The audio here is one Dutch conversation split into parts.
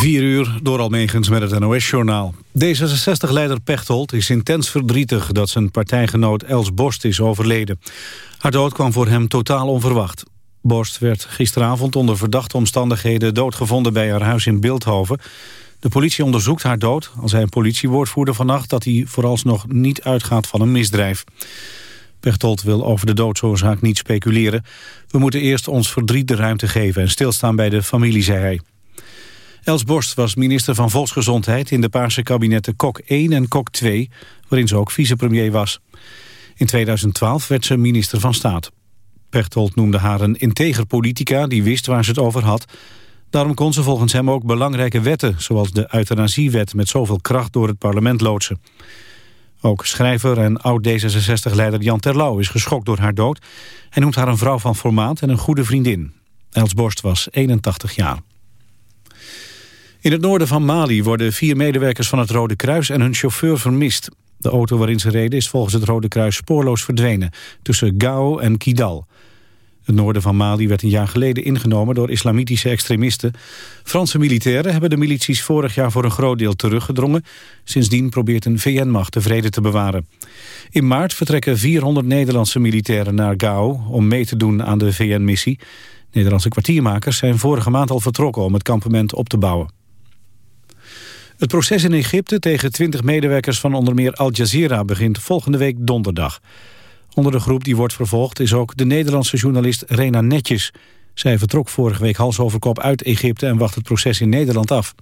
4 uur door Almegens met het NOS-journaal. D66-leider Pechtold is intens verdrietig dat zijn partijgenoot Els Borst is overleden. Haar dood kwam voor hem totaal onverwacht. Borst werd gisteravond onder verdachte omstandigheden doodgevonden bij haar huis in Beeldhoven. De politie onderzoekt haar dood. Al zei een politiewoordvoerder vannacht dat hij vooralsnog niet uitgaat van een misdrijf. Pechtold wil over de doodsoorzaak niet speculeren. We moeten eerst ons verdriet de ruimte geven en stilstaan bij de familie, zei hij. Els Borst was minister van Volksgezondheid in de Paarse kabinetten Kok 1 en Kok 2, waarin ze ook vicepremier was. In 2012 werd ze minister van Staat. Pechtold noemde haar een integer politica die wist waar ze het over had. Daarom kon ze volgens hem ook belangrijke wetten, zoals de euthanasiewet met zoveel kracht door het parlement loodsen. Ook schrijver en oud-D66-leider Jan Terlouw is geschokt door haar dood. Hij noemt haar een vrouw van formaat en een goede vriendin. Els Borst was 81 jaar. In het noorden van Mali worden vier medewerkers van het Rode Kruis en hun chauffeur vermist. De auto waarin ze reden is volgens het Rode Kruis spoorloos verdwenen... tussen Gao en Kidal. Het noorden van Mali werd een jaar geleden ingenomen door islamitische extremisten. Franse militairen hebben de milities vorig jaar voor een groot deel teruggedrongen. Sindsdien probeert een VN-macht de vrede te bewaren. In maart vertrekken 400 Nederlandse militairen naar Gao om mee te doen aan de VN-missie. Nederlandse kwartiermakers zijn vorige maand al vertrokken om het kampement op te bouwen. Het proces in Egypte tegen 20 medewerkers van onder meer Al Jazeera begint volgende week donderdag. Onder de groep die wordt vervolgd is ook de Nederlandse journalist Rena Netjes. Zij vertrok vorige week hals over kop uit Egypte en wacht het proces in Nederland af.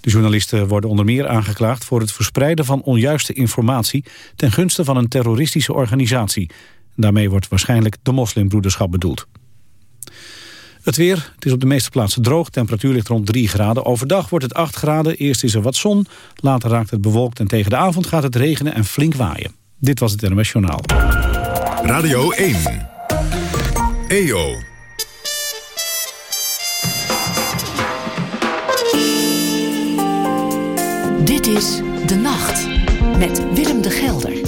De journalisten worden onder meer aangeklaagd voor het verspreiden van onjuiste informatie ten gunste van een terroristische organisatie. Daarmee wordt waarschijnlijk de moslimbroederschap bedoeld. Het weer, het is op de meeste plaatsen droog. Temperatuur ligt rond 3 graden. Overdag wordt het 8 graden. Eerst is er wat zon, later raakt het bewolkt... en tegen de avond gaat het regenen en flink waaien. Dit was het NMS Journaal. Radio 1. EO. Dit is De Nacht met Willem de Gelder.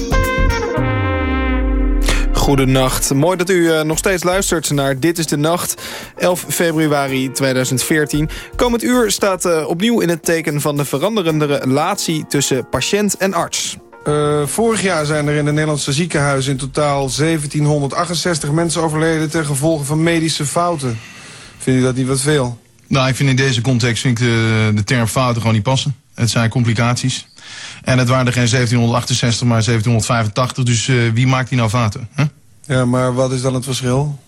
Goedenacht. Mooi dat u uh, nog steeds luistert naar Dit is de Nacht. 11 februari 2014. Komend uur staat uh, opnieuw in het teken van de veranderende relatie tussen patiënt en arts. Uh, vorig jaar zijn er in de Nederlandse ziekenhuizen in totaal 1768 mensen overleden ten gevolge van medische fouten. Vindt u dat niet wat veel? Nou, ik vind in deze context vind ik de, de term fouten gewoon niet passen. Het zijn complicaties. En het waren er geen 1768, maar 1785. Dus uh, wie maakt die nou fouten? Huh? Ja, maar wat is dan het verschil?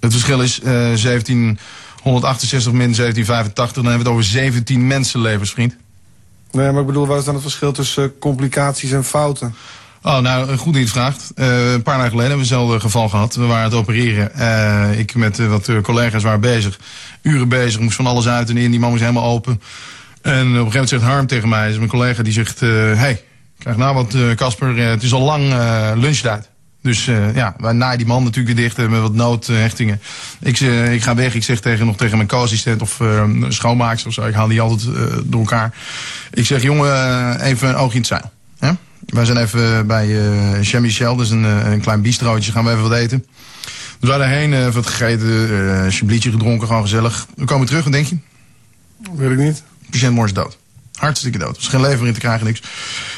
Het verschil is uh, 1768 min 1785. Dan hebben we het over 17 mensenlevens, vriend. Nee, maar ik bedoel, wat is dan het verschil tussen complicaties en fouten? Oh, nou, goed dat je het vraagt. Uh, een paar dagen geleden hebben we hetzelfde geval gehad. We waren aan het opereren. Uh, ik met uh, wat collega's waren bezig. Uren bezig, moest van alles uit en in. Die man moest helemaal open. En op een gegeven moment zegt Harm tegen mij, is mijn collega, die zegt... hey, krijg nou wat, Casper, het is al lang lunchtijd. Dus uh, ja, naaien die man natuurlijk weer dicht met wat noodhechtingen. Ik, uh, ik ga weg, ik zeg tegen, nog tegen mijn co-assistent of uh, schoonmaakster of zo. Ik haal die altijd door elkaar. Ik zeg, jongen, even een oogje in het zeil. Ja? Wij zijn even bij uh, Chez Michel, dus een, een klein bistrootje. Gaan we even wat eten. Dus wij daarheen, even wat gegeten, een gedronken, gewoon gezellig. We komen terug, wat denk je? Weet ik niet. De patiënt morgen dood. Hartstikke dood. Er was geen lever in te krijgen, niks.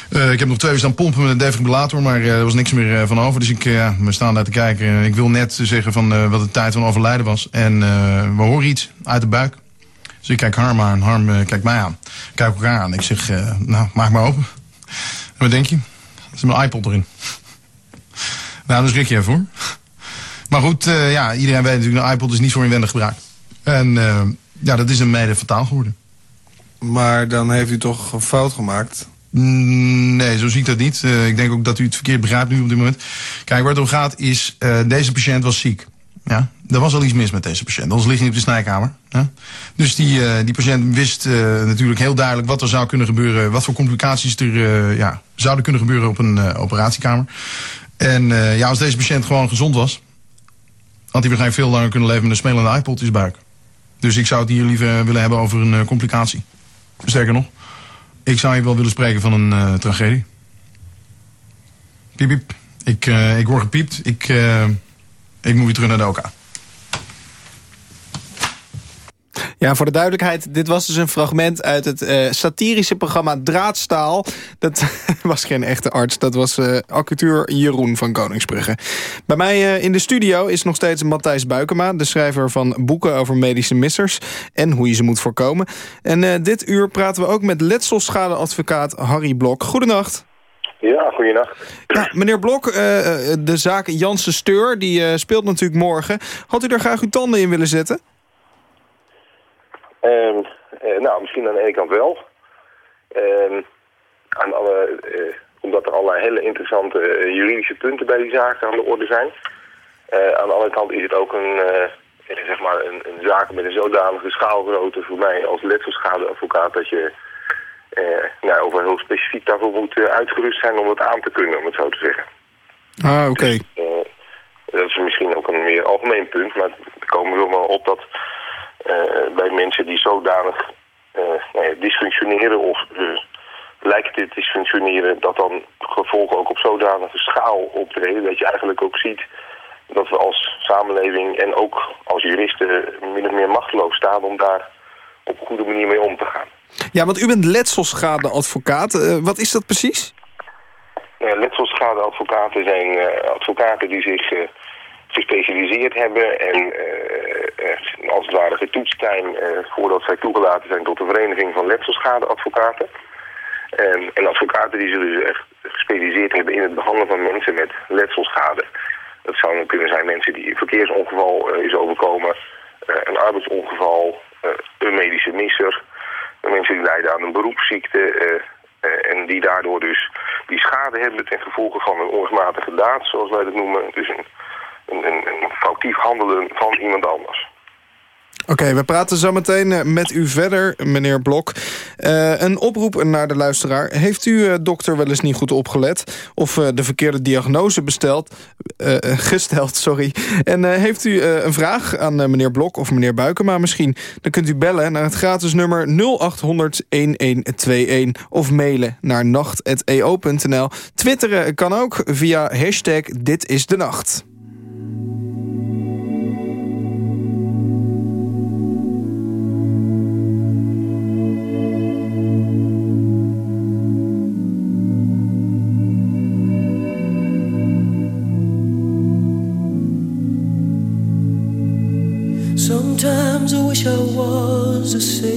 Uh, ik heb nog twee staan pompen met een defibrillator, maar uh, er was niks meer uh, van over. Dus ik, we staan daar te kijken. Ik wil net zeggen van wat de tijd van overlijden was. En we horen iets uit de buik. Dus ik kijk Harm aan. Harm kijkt mij aan. Ik kijk elkaar aan. Ik zeg, nou, maak maar open. En wat denk je? Er is mijn iPod erin. nou, dan schrik je even. Maar goed, ja, iedereen weet natuurlijk, een iPod is niet voor inwendig gebruik. En ja, dat is een mede fataal geworden. Maar dan heeft u toch een fout gemaakt? Mm, nee, zo zie ik dat niet. Uh, ik denk ook dat u het verkeerd begrijpt nu op dit moment. Kijk, waar het om gaat is, uh, deze patiënt was ziek. Ja, er was al iets mis met deze patiënt. Anders ligt hij op de snijkamer. Ja? Dus die, uh, die patiënt wist natuurlijk heel duidelijk wat er zou kunnen gebeuren. Wat voor complicaties er ja, zouden kunnen gebeuren op een operatiekamer. En ja, als deze patiënt gewoon gezond was... had hij waarschijnlijk veel langer kunnen leven met een smelende iPod in zijn buik. Dus ik zou het hier liever willen hebben over een complicatie. Sterker nog, ik zou je wel willen spreken van een uh, tragedie. Piep, piep. Ik, uh, ik word gepiept. Ik, uh, ik moet weer terug naar de OK. Ja, voor de duidelijkheid, dit was dus een fragment uit het uh, satirische programma Draadstaal. Dat was geen echte arts, dat was uh, Jeroen van Koningsbrugge. Bij mij uh, in de studio is nog steeds Matthijs Buikema... de schrijver van boeken over medische missers en hoe je ze moet voorkomen. En dit uur praten we ook met letselschadeadvocaat Harry Blok. Goedenacht. Ja, goedenacht. Ja, meneer Blok, de zaak Janssen Steur, die speelt natuurlijk morgen. Had u daar graag uw tanden in willen zetten? Um, nou, misschien aan de ene kant wel. Um, aan alle, uh, omdat er allerlei hele interessante uh, juridische punten bij die zaak aan de orde zijn. aan de andere kant is het ook een, zeg maar een, een, zaak met een zodanige schaalgrootte voor mij als letselschadeadvocaat dat je nou, over heel specifiek daarvoor moet uitgerust zijn om het aan te kunnen, om het zo te zeggen. Ah, oké. Dus, dat is misschien ook een meer algemeen punt, maar er komen we wel op dat bij mensen die zodanig uh, nou dysfunctioneren of uh, lijkt te dysfunctioneren, dat dan gevolgen ook op zodanige schaal optreden, dat je eigenlijk ook ziet dat we als samenleving en ook als juristen min of meer machteloos staan om daar op een goede manier mee om te gaan. Ja, want u bent letselschadeadvocaat. wat is dat precies? Ja, letselschadeadvocaten zijn advocaten die zich gespecialiseerd hebben en uh, als het ware getoetst zijn uh, voordat zij toegelaten zijn tot de Vereniging van Letselschadeadvocaten. En, en advocaten die zich echt gespecialiseerd hebben in het behandelen van mensen met letselschade. Dat zou kunnen zijn mensen die een verkeersongeval is overkomen, een arbeidsongeval, een medische misser, mensen die lijden aan een beroepsziekte en die daardoor dus die schade hebben ten gevolge van een onrechtmatige daad, zoals wij dat noemen. Dus een, een, foutief handelen van iemand anders. Oké, we praten zo meteen eh, met u verder, meneer Blok. Uh, een oproep naar de luisteraar. Heeft u, uh, dokter, wel eens niet goed opgelet... of de verkeerde diagnose besteld, gesteld, sorry. En heeft u een vraag aan meneer Blok of meneer Buikema misschien... dan kunt u bellen naar het gratis nummer 0800-1121... of mailen naar nacht.eo.nl. Twitteren kan ook via hashtag Dit is de Nacht. Was a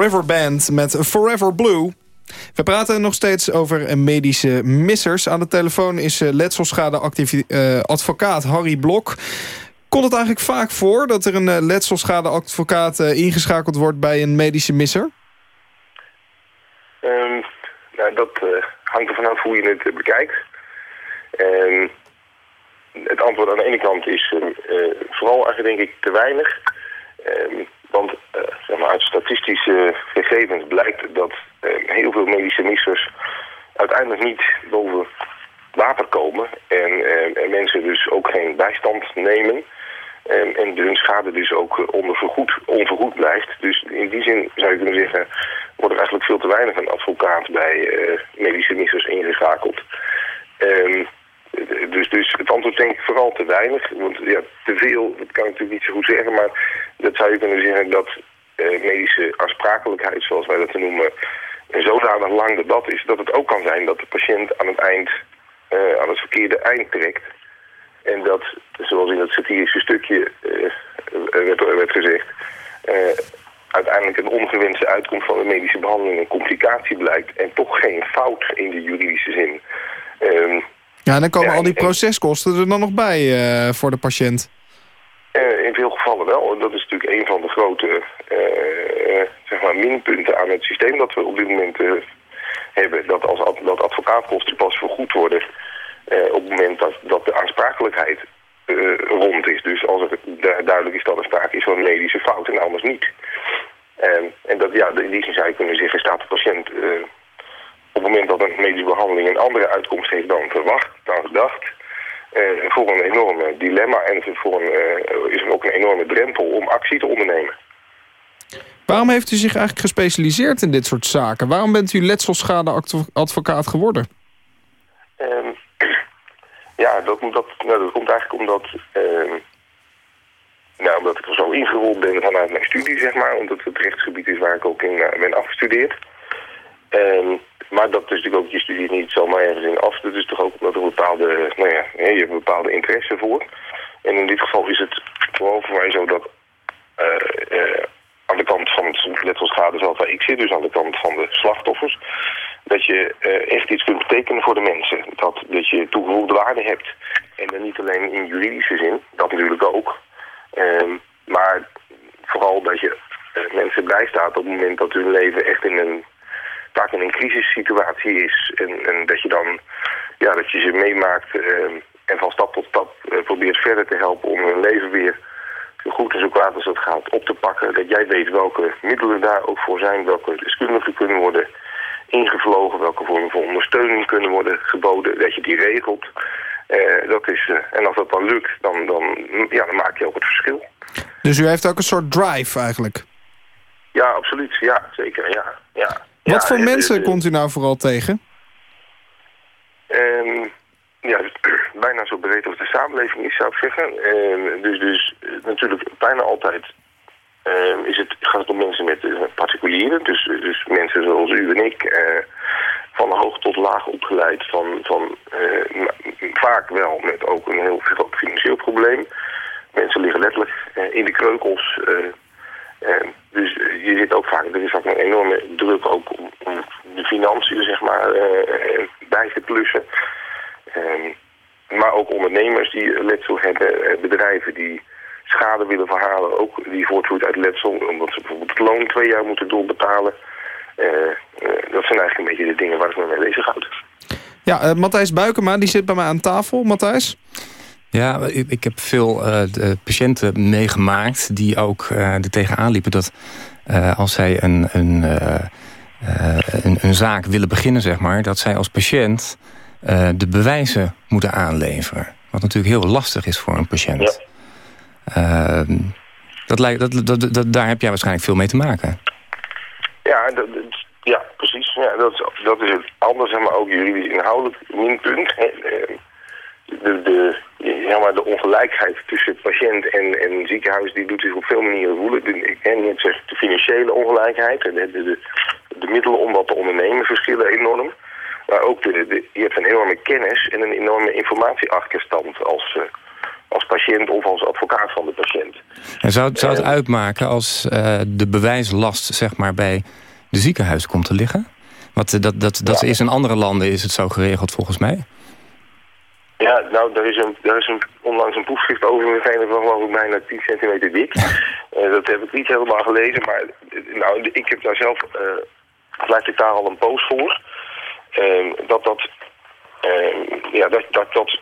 River Band met Forever Blue. We praten nog steeds over medische missers. Aan de telefoon is eh, letselschade-advocaat Harry Blok. Komt het eigenlijk vaak voor dat er een eh, letselschade-advocaat eh, ingeschakeld wordt bij een medische misser? Ehm, nou, dat eh, hangt er vanaf hoe je het eh, bekijkt. Ehm, het antwoord aan de ene kant is eh, eh, vooral eigenlijk denk ik te weinig. Want eh, zeg maar, uit statistische gegevens blijkt dat eh, heel veel medische missers uiteindelijk niet boven water komen. En, eh, en mensen dus ook geen bijstand nemen. En, en hun schade dus ook eh, ondervergoed, onvergoed blijft. Dus in die zin zou je kunnen zeggen... wordt er eigenlijk veel te weinig een advocaat bij eh, medische missers ingeschakeld. Ehm, dus, dus het antwoord denk ik vooral te weinig. Want ja, te veel, dat kan ik natuurlijk niet zo goed zeggen... maar dat zou je kunnen zeggen dat eh, medische aansprakelijkheid, zoals wij dat noemen... een zodanig lang debat is dat het ook kan zijn dat de patiënt aan het eind... eh, aan het verkeerde eind trekt... En dat, zoals in het satirische stukje eh, werd, werd gezegd... eh, uiteindelijk een ongewenste uitkomst van de medische behandeling een complicatie blijkt... en toch geen fout in de juridische zin. Ehm, Ja, en dan komen Ja, al die en- proceskosten er dan nog bij voor de patiënt. Eh, in veel gevallen wel. En dat is natuurlijk een van de grote eh, eh, zeg maar minpunten aan het systeem dat we op dit moment hebben. Dat als dat advocaatkosten pas vergoed worden op het moment dat, dat de aansprakelijkheid rond is. Dus als du- duidelijk is dat er sprake is van een medische fout en anders niet. En, dat, ja, in die zin zou je kunnen zeggen, staat de patiënt op het moment dat een medische behandeling een andere uitkomst heeft dan verwacht, dan gedacht, voor een enorme dilemma en voor een, eh, is er ook een enorme drempel om actie te ondernemen. Waarom heeft u zich eigenlijk gespecialiseerd in dit soort zaken? Waarom bent u letselschadeadvocaat geworden? Ehm, ja, dat, dat, nou, dat komt eigenlijk omdat, ehm, nou, omdat ik er zo ingerold ben vanuit mijn studie, zeg maar. Omdat het rechtsgebied is waar ik ook in eh, ben afgestudeerd. Ehm, maar dat is natuurlijk ook je studie niet zomaar ergens in af. Dat is toch ook omdat er bepaalde, nou ja, je hebt bepaalde interesse voor. En in dit geval is het vooral voor mij zo dat eh, aan de kant van het letselschade zoals waar ik zit, dus aan de kant van de slachtoffers, dat je eh, echt iets kunt betekenen voor de mensen. Dat, dat je toegevoegde waarde hebt. En dan niet alleen in juridische zin, dat natuurlijk ook. Ehm, maar vooral dat je mensen bijstaat op het moment dat hun leven echt in een vaak in een crisissituatie is. En, en dat je dan, ja, dat je ze meemaakt ehm, en van stap tot stap eh, probeert verder te helpen om hun leven weer zo goed en zo kwaad als het gaat op te pakken. Dat jij weet welke middelen daar ook voor zijn, welke deskundigen kunnen worden ingevlogen, welke vormen van ondersteuning kunnen worden geboden, dat je die regelt. Eh, dat is, eh, en als dat dan lukt, dan, dan, ja, dan maak je ook het verschil. Dus u heeft ook een soort drive eigenlijk. absoluut. Ja, zeker. Ja, ja. Wat voor en- mensen en- komt u nou vooral tegen? Ehm, ja, bijna zo breed als de samenleving is, zou ik zeggen. Ehm, dus dus eh, natuurlijk bijna altijd ehm, is het, gaat het om mensen met eh, particulieren. Dus, dus mensen zoals u en ik, eh, van hoog tot laag opgeleid. Van, van, eh, vaak wel met ook een heel groot financieel probleem. Mensen liggen letterlijk eh, in de kreukels. eh, eh, dus eh, je zit ook vaak, er is vaak een enorme druk ook om, de financiën zeg maar eh, eh, bij te plussen. Ehm, maar ook ondernemers die letsel hebben, bedrijven die schade willen verhalen, ook die voortvloeit uit letsel, omdat ze bijvoorbeeld het loon twee jaar moeten doorbetalen. Dat zijn eigenlijk een beetje de dingen waar ik me mee bezighoud. Ja, eh, Matthijs Buikema, die zit bij mij aan tafel. Matthijs? Ja, ik, ik heb veel eh, de patiënten meegemaakt die ook eh er tegenaan liepen dat eh, als zij een, een, een, een zaak willen beginnen, zeg maar, dat zij als patiënt de bewijzen moeten aanleveren. Wat natuurlijk heel lastig is voor een patiënt. Ehm, dat lijkt, dat, dat, dat, daar heb jij waarschijnlijk veel mee te maken. Ja, dat, ja precies. Ja, dat, is, dat is het anders, zeg maar, ook juridisch inhoudelijk minpunt. Eh, De, de, zeg maar, de ongelijkheid tussen patiënt en, en ziekenhuis die doet zich op veel manieren voelen. Ik ken net zeg, de financiële ongelijkheid, de, de, de, de middelen om dat te ondernemen verschillen enorm. Maar ook de, de, je hebt een enorme kennis en een enorme informatieachterstand als, eh, als patiënt of als advocaat van de patiënt. En zou, het- zou het uitmaken als eh, de bewijslast zeg maar, bij de ziekenhuis komt te liggen? Want eh, dat, dat, dat is in andere landen is het zo geregeld volgens mij. Ja, nou, daar is, een, daar is een, onlangs een proefschrift over gegeven van geloof ik bijna 10 centimeter dik. Eh, dat heb ik niet helemaal gelezen, maar eh, nou, ik heb daar zelf, pleit ik daar al een poos voor. Ehm, dat dat, ehm, ja, dat, dat, dat,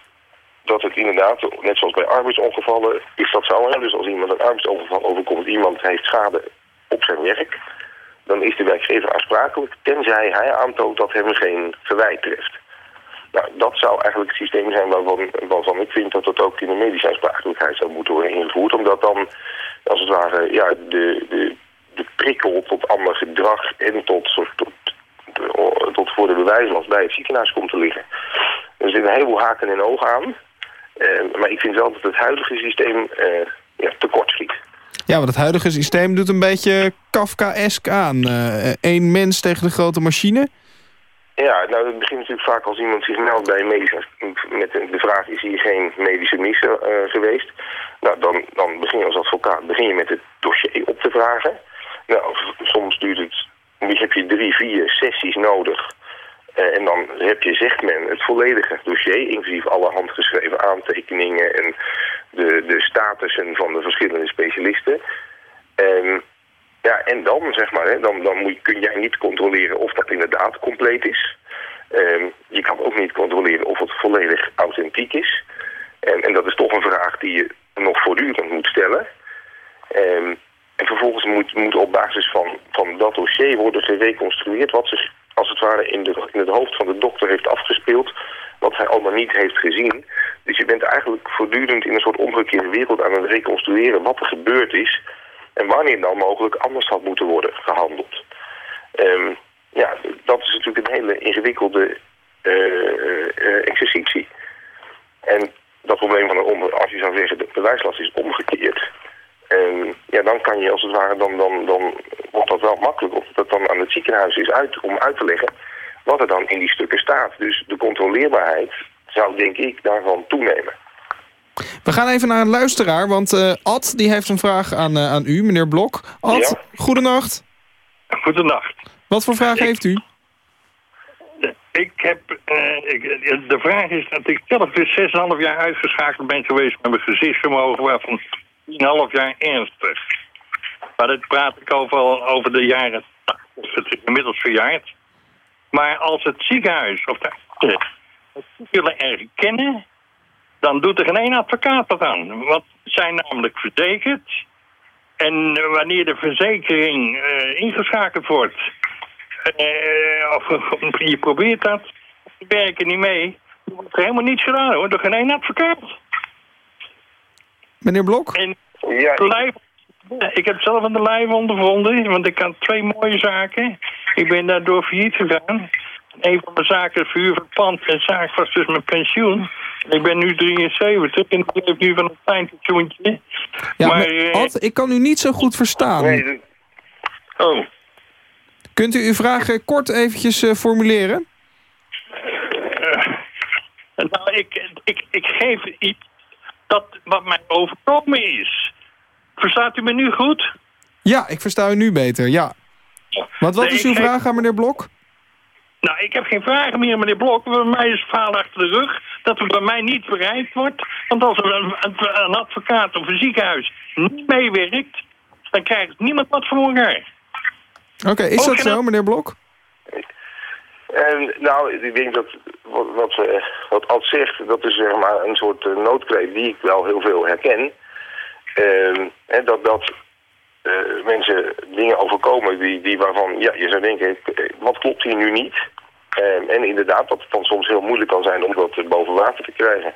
dat het inderdaad, net zoals bij arbeidsongevallen, is dat zo. Hè? Dus als iemand een arbeidsongeval overkomt, iemand heeft schade op zijn werk, dan is de werkgever aansprakelijk, tenzij hij aantoont dat hem geen verwijt treft. Nou, dat zou eigenlijk het systeem zijn waarvan, waarvan ik vind dat dat ook in de medische aansprakelijkheid zou moeten worden ingevoerd. Omdat dan, als het ware, ja, de, de, de prikkel tot ander gedrag en tot, soort- tot, tot voor de bewijslast bij het ziekenhuis komt te liggen. Er zitten een heleboel haken en ogen aan. Eh, maar ik vind wel dat het huidige systeem eh ja, tekort schiet. Ja, want het huidige systeem doet een beetje Kafkaesk aan. Eén mens tegen de grote machine. Ja, nou het begint natuurlijk vaak als iemand zich meldt bij een medisch met de vraag is hier geen medische mis eh, geweest. Nou, dan, dan begin je als advocaat begin je met het dossier op te vragen. Nou, soms duurt het, heb je drie, vier sessies nodig. Eh, en dan heb je, zegt men, het volledige dossier, inclusief alle handgeschreven aantekeningen en de, de statussen van de verschillende specialisten. Ehm, ja, en dan, zeg maar, hè, dan, dan moet, kun jij niet controleren of dat inderdaad compleet is. Ehm, je kan ook niet controleren of het volledig authentiek is. En, en dat is toch een vraag die je nog voortdurend moet stellen. Ehm, en vervolgens moet, moet op basis van, van dat dossier worden gereconstrueerd wat zich als het ware in, de, in het hoofd van de dokter heeft afgespeeld. Wat hij allemaal niet heeft gezien. Dus je bent eigenlijk voortdurend in een soort omgekeerde wereld aan het reconstrueren wat er gebeurd is. En wanneer dan mogelijk anders had moeten worden gehandeld. Ehm, ja, dat is natuurlijk een hele ingewikkelde eh, eh, exercitie. En dat probleem van om, als je zou zeggen de bewijslast is omgekeerd. ehm, ja, dan kan je als het ware, dan, dan, dan wordt dat wel makkelijk of dat dan aan het ziekenhuis is uit, om uit te leggen wat er dan in die stukken staat. Dus de controleerbaarheid zou denk ik daarvan toenemen. We gaan even naar een luisteraar, want eh, Ad die heeft een vraag aan, eh, aan u, meneer Blok. Ad, Ja. goedenacht. Goedenacht. Wat voor vraag heeft u? Ik heb, eh, ik, de vraag is dat ik zelf dus 6,5 jaar uitgeschakeld ben geweest met mijn gezichtsvermogen, waarvan 10,5 jaar ernstig. Maar dat praat ik over, over de jaren, het is inmiddels verjaard. Maar als het ziekenhuis of de artsen het willen erkennen, dan doet er geen één advocaat dat aan. Want ze zijn namelijk verzekerd. En eh, wanneer de verzekering eh, ingeschakeld wordt, eh, of, je probeert dat, ze werken niet mee, dan wordt er helemaal niets gedaan hoor, door geen één advocaat. Meneer Blok? En Ja, ik- blijft ik heb zelf aan de lijf ondervonden, want ik had twee mooie zaken. Ik ben daardoor failliet gegaan. Een van mijn zaken is verhuur van pand en zaak was dus mijn pensioen. Ik ben nu 73 en ik leef nu van een klein pensioentje. Ja, maar, maar, eh, Ad, ik kan u niet zo goed verstaan. nee, oh. Kunt u uw vraag eh, kort eventjes eh, formuleren? Nou, ik, ik, ik geef iets dat wat mij overkomen is. Verstaat u me nu goed? Ja, ik versta u nu beter, ja. Want wat Nee, is uw geef- vraag aan meneer Blok? Nou, ik heb geen vragen meer, meneer Blok. Bij mij is het verhaal achter de rug dat er bij mij niet bereikt wordt. Want als er een, een, een advocaat of een ziekenhuis niet meewerkt... dan krijgt niemand wat voor elkaar. Oké, is Ook dat zo, het- meneer Blok? En nou, ik denk dat wat, wat, eh, wat Ad zegt, dat is zeg maar een soort eh, noodkreet die ik wel heel veel herken. Ehm, en dat dat eh, mensen dingen overkomen die, die waarvan ja, je zou denken, eh, wat klopt hier nu niet? Ehm, en inderdaad, dat het dan soms heel moeilijk kan zijn om dat eh, boven water te krijgen.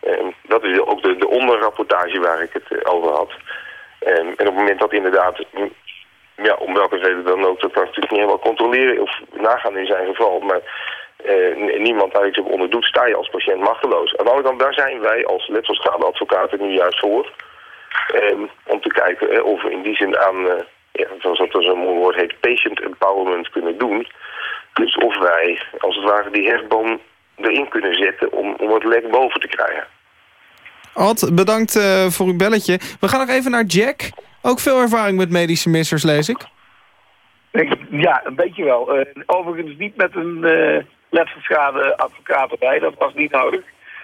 Ehm, dat is ook de, de onderrapportage waar ik het over had. Ehm, en op het moment dat inderdaad mm, ja, om welke reden dan ook, dat kan natuurlijk niet helemaal controleren of nagaan in zijn geval. Maar niemand daar iets op onderdoet, sta je als patiënt machteloos. Aan de andere daar zijn wij als letselschadeadvocaten nu juist voor. Ehm, om te kijken of we in die zin aan, eh, ja, zoals dat zo'n mooi woord heet, patient empowerment kunnen doen. Dus of wij, als het ware, die hefboom erin kunnen zetten om, om het lek boven te krijgen. Ad, bedankt eh, voor uw belletje. We gaan nog even naar Jack. Ook veel ervaring met medische missers, lees ik. Ik- Ja, een beetje wel. Eh, overigens niet met een eh letselschade advocaat erbij, dat was niet nodig.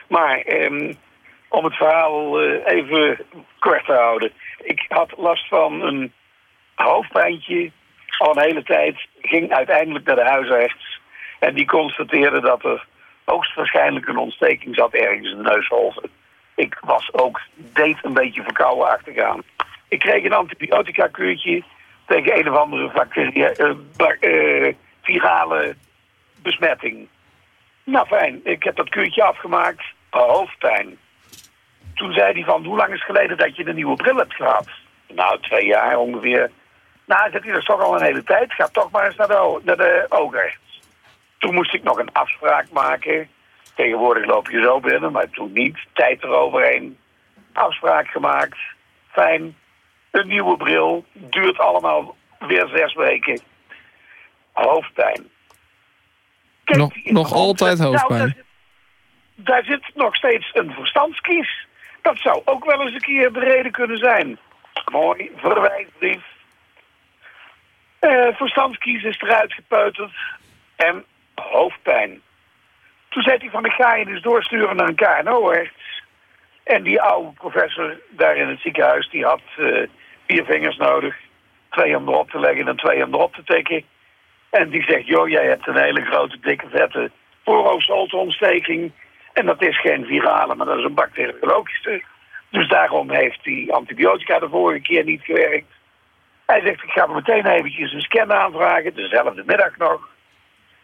Maar ehm, om het verhaal eh, even kort te houden. Ik had last van een hoofdpijntje al een hele tijd. Ging uiteindelijk naar de huisarts. En die constateerde dat er hoogstwaarschijnlijk een ontsteking zat ergens in de neusholte. Ik was ook, deed een beetje verkouden achtergaan. Ik kreeg een antibiotica kuurtje tegen een of andere eh, eh, virale besmetting. Nou fijn, ik heb dat kuurtje afgemaakt, hoofdpijn. Toen zei hij van, hoe lang is het geleden dat je een nieuwe bril hebt gehad? Nou, twee jaar ongeveer. Nou, zegt hij, dat is toch al een hele tijd. Ga toch maar eens naar de, naar de oogarts. Toen moest ik nog een afspraak maken. Tegenwoordig loop je zo binnen, maar toen niet. Tijd eroverheen. Afspraak gemaakt. Fijn. Een nieuwe bril. Duurt allemaal weer zes weken. Hoofdpijn. Kijk, Nog, nog altijd Nou, hoofdpijn. daar, zit, daar zit nog steeds een verstandskies. Dat zou ook wel eens een keer de reden kunnen zijn. Mooi, verwijtbrief. Eh verstandskies is eruit gepeuterd. En hoofdpijn. Toen zei hij van, ik ga je dus doorsturen naar een KNO-arts. En die oude professor daar in het ziekenhuis, die had eh, vier vingers nodig. Twee om erop te leggen en twee om erop te tikken. En die zegt, joh, jij hebt een hele grote, dikke, vette voorhoofdholteontsteking. En dat is geen virale, maar dat is een bacteriologische. Dus daarom heeft die antibiotica de vorige keer niet gewerkt. Hij zegt, ik ga meteen eventjes een scan aanvragen, dezelfde middag nog.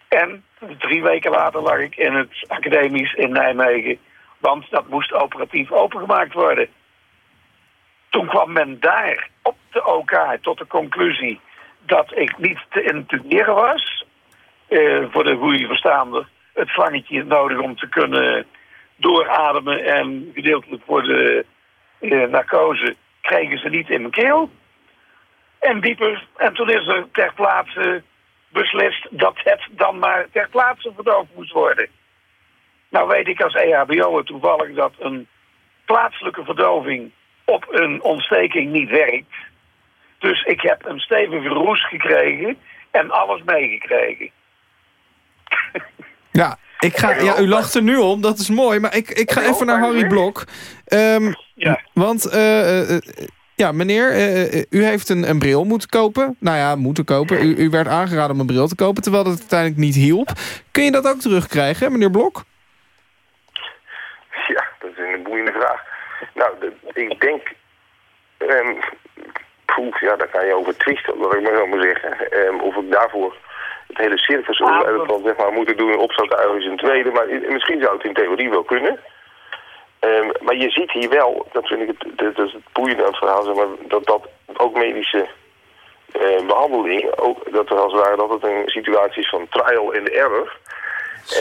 En drie weken later lag ik in het academisch in Nijmegen. Want dat moest operatief opengemaakt worden. Toen kwam men daar op de OK tot de conclusie dat ik niet te intuberen was. Eh, voor de goede verstaander. Het slangetje nodig om te kunnen doorademen en gedeeltelijk voor de eh, narcose kregen ze niet in mijn keel. En dieper. En toen is er ter plaatse beslist dat het dan maar ter plaatse verdoofd moest worden. Nou weet ik als E EHBO toevallig dat een plaatselijke verdoving op een ontsteking niet werkt. Dus ik heb een stevige roes gekregen en alles meegekregen. Ja, ik ga, ja, u lacht er nu om, dat is mooi. Maar ik, ik ga even naar Harry Blok. Ehm, Ja. Want, eh, eh, eh, ja, meneer, u heeft een, een bril moeten kopen. Nou ja, moeten kopen. U, u werd aangeraden om een bril te kopen, terwijl dat uiteindelijk niet hielp. Kun je dat ook terugkrijgen, meneer Blok? Ja, dat is een boeiende vraag. Nou, de- ik denk... poeh, ja, daar kan je over twisten, wat ik maar zo maar zeggen. Ehm, of ik daarvoor het hele circus Ah, om dan zeg maar, moeten doen op zo'n is een tweede. Maar misschien zou het in theorie wel kunnen. Ehm, maar je ziet hier wel, dat vind ik het, dat is het boeiende aan het verhaal, zeg maar, dat, dat ook medische eh, behandeling, ook dat er als het ware dat het een situatie is van trial and error.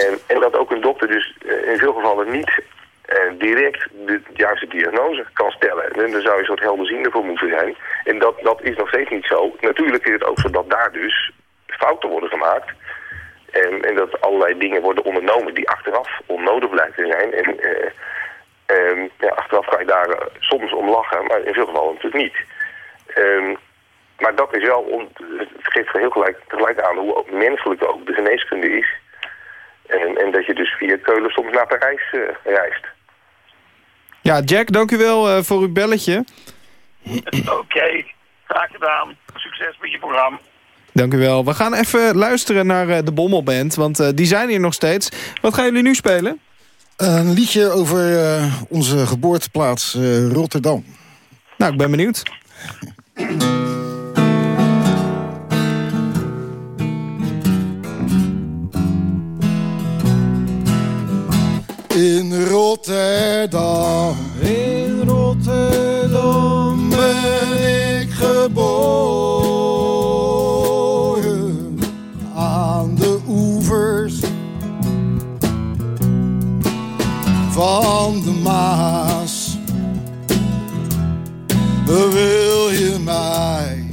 En, en dat ook een dokter dus eh, in veel gevallen niet eh, direct de juiste diagnose kan stellen. En daar zou je een soort helderziende voor moeten zijn. En dat, dat is nog steeds niet zo. Natuurlijk is het ook zo dat daar dus fouten worden gemaakt. En, en dat allerlei dingen worden ondernomen die achteraf onnodig blijken te zijn. En eh, ehm, ja, achteraf kan je daar eh, soms om lachen, maar in veel gevallen natuurlijk niet. Ehm, maar dat is wel, on- het geeft heel gelijk, tegelijk aan hoe ook menselijk ook de geneeskunde is. En, en dat je dus via Keulen soms naar Parijs eh, reist. Ja, Jack, dank u wel eh, voor uw belletje. Oké, graag gedaan. Succes met je programma. Dank u wel. We gaan even luisteren naar eh, de Bommelband, want eh, die zijn hier nog steeds. Wat gaan jullie nu spelen? Een liedje over eh, onze geboorteplaats Rotterdam. Nou, ik ben benieuwd. In Rotterdam, in Rotterdam van de Maas. Wil je mij,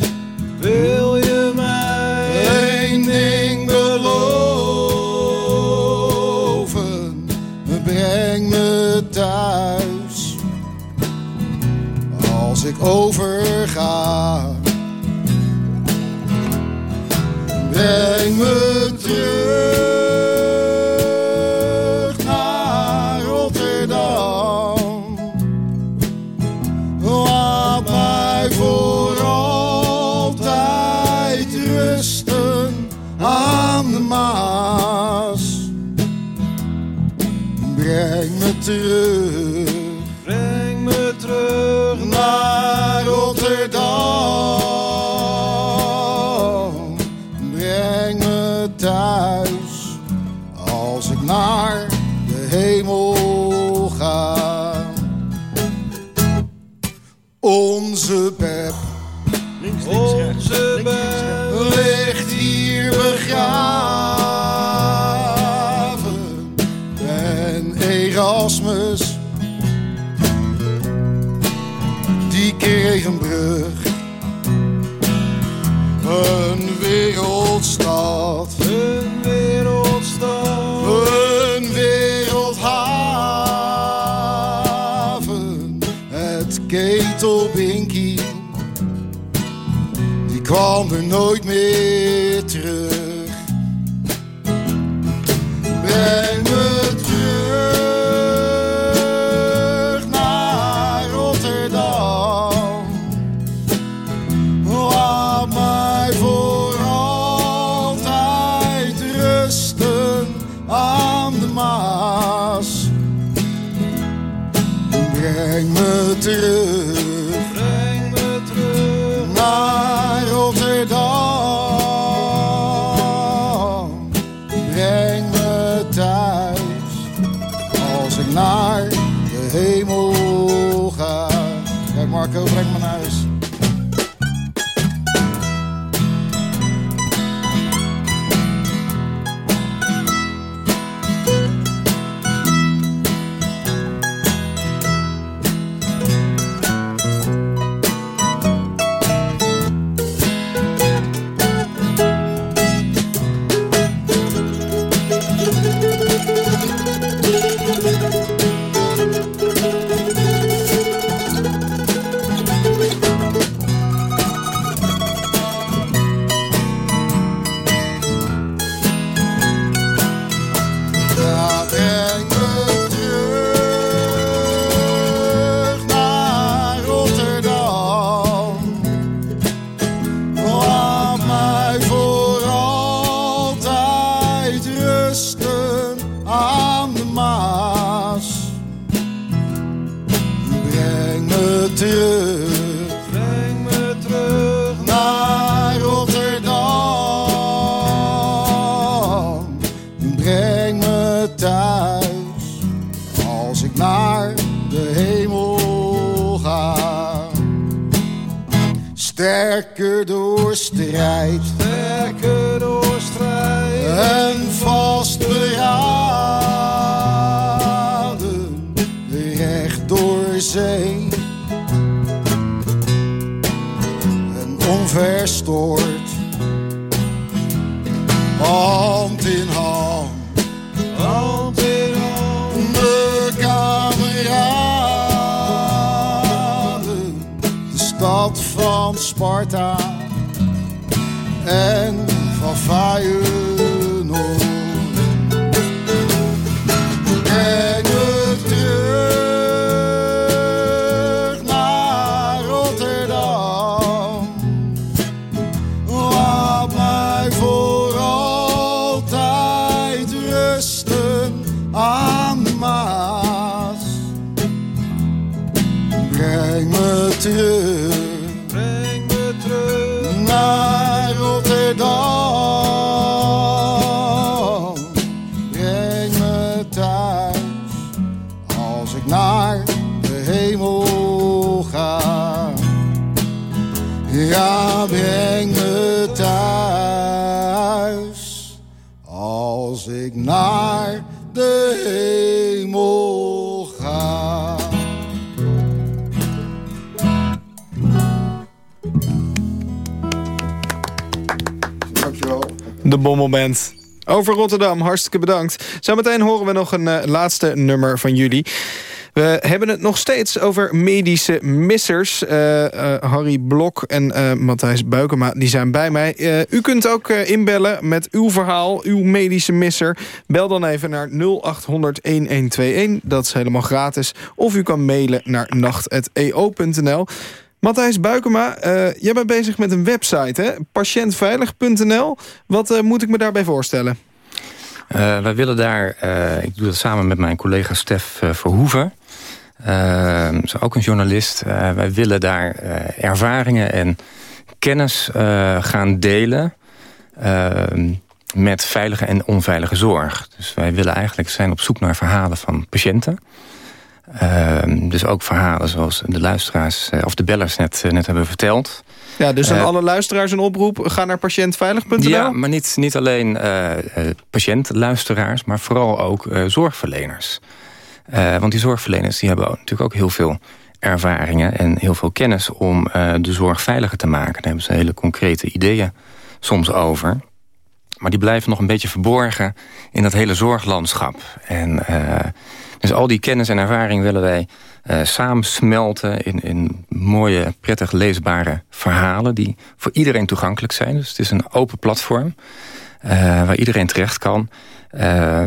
wil je mij één ding beloven? Breng me thuis als ik overga. Breng Een wereldstad. Een wereldstad. Een wereldhaven. Het ketelbinkie. Die kwam er nooit meer De Bommelband. Over Rotterdam, hartstikke bedankt. Zometeen horen we nog een eh, laatste nummer van jullie. We hebben het nog steeds over medische missers. Eh, eh, Harry Blok en Matthijs Buikema die zijn bij mij. U kunt ook inbellen met uw verhaal, uw medische misser. Bel dan even naar 0800-1121. Dat is helemaal gratis. Of u kan mailen naar nacht.eo.nl. Matthijs Buikema, eh, jij bent bezig met een website, hè? patiëntveilig.nl. Wat eh, moet ik me daarbij voorstellen? Eh, wij willen daar, ik doe dat samen met mijn collega Stef Verhoeven. Ook een journalist. Wij willen daar ervaringen en kennis gaan delen... eh, met veilige en onveilige zorg. Dus wij willen eigenlijk zijn op zoek naar verhalen van patiënten. Uh, dus ook verhalen zoals de luisteraars eh, of de bellers net, eh, net hebben verteld. Ja, dus aan Eh, alle luisteraars een oproep. Ga naar patiëntveilig.nl. Ja, maar niet, niet alleen patiëntluisteraars, maar vooral ook zorgverleners. Want die zorgverleners die hebben natuurlijk ook heel veel ervaringen en heel veel kennis om de zorg veiliger te maken. Daar hebben ze hele concrete ideeën soms over. Maar die blijven nog een beetje verborgen in dat hele zorglandschap. En dus al die kennis en ervaring willen wij eh, samensmelten in, in mooie, prettig leesbare verhalen... die voor iedereen toegankelijk zijn. Dus het is een open platform eh, waar iedereen terecht kan. Eh,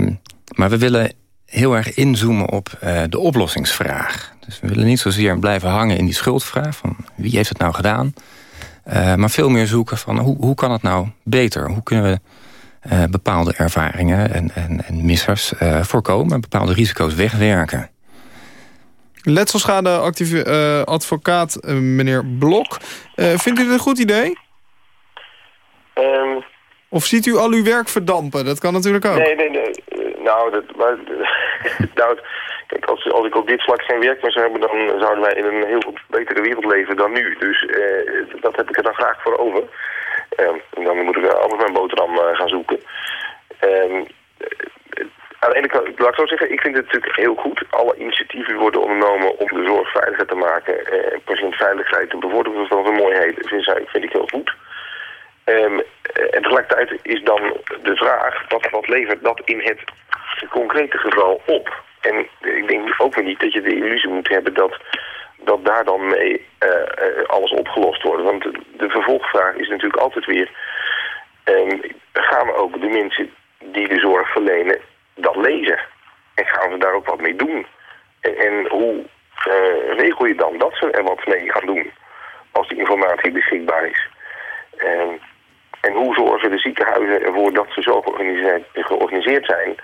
maar we willen heel erg inzoomen op eh, de oplossingsvraag. Dus we willen niet zozeer blijven hangen in die schuldvraag... van wie heeft het nou gedaan... Maar veel meer zoeken van hoe, hoe kan het nou beter? Hoe kunnen we eh, bepaalde ervaringen en, en, en missers eh, voorkomen... bepaalde risico's wegwerken? Letselschadeadvocaat eh, meneer Blok. Eh, vindt u het een goed idee? Ehm, Of ziet u al uw werk verdampen? Dat kan natuurlijk ook. Nee, nee, nee. Nou, dat, maar, nou, kijk, als, als ik op dit vlak geen werk meer zou hebben, dan zouden wij in een heel veel betere wereld leven dan nu. Dus eh, dat heb ik er dan graag voor over. Dan moet ik anders mijn boterham eh, gaan zoeken. Ehm, eh, aan de ene kant, laat ik zo zeggen, ik vind het natuurlijk heel goed. Alle initiatieven worden ondernomen om de zorg veiliger te maken. eh, En patiëntveiligheid te bevorderen, dat een mooi heet, vind, vind ik heel goed. Eh, en tegelijkertijd is dan de vraag, wat, wat levert dat in het concrete geval op? En ik denk ook weer niet dat je de illusie moet hebben dat, dat daar dan mee eh, eh, alles opgelost wordt. Want de, vervolgvraag is natuurlijk altijd weer, ehm, gaan we ook de mensen die de zorg verlenen dat lezen? En gaan we daar ook wat mee doen? En, en hoe eh, regel je dan dat ze er wat mee gaan doen als die informatie beschikbaar is? Ehm, en hoe zorgen de ziekenhuizen ervoor dat ze zo georganiseerd, georganiseerd zijn...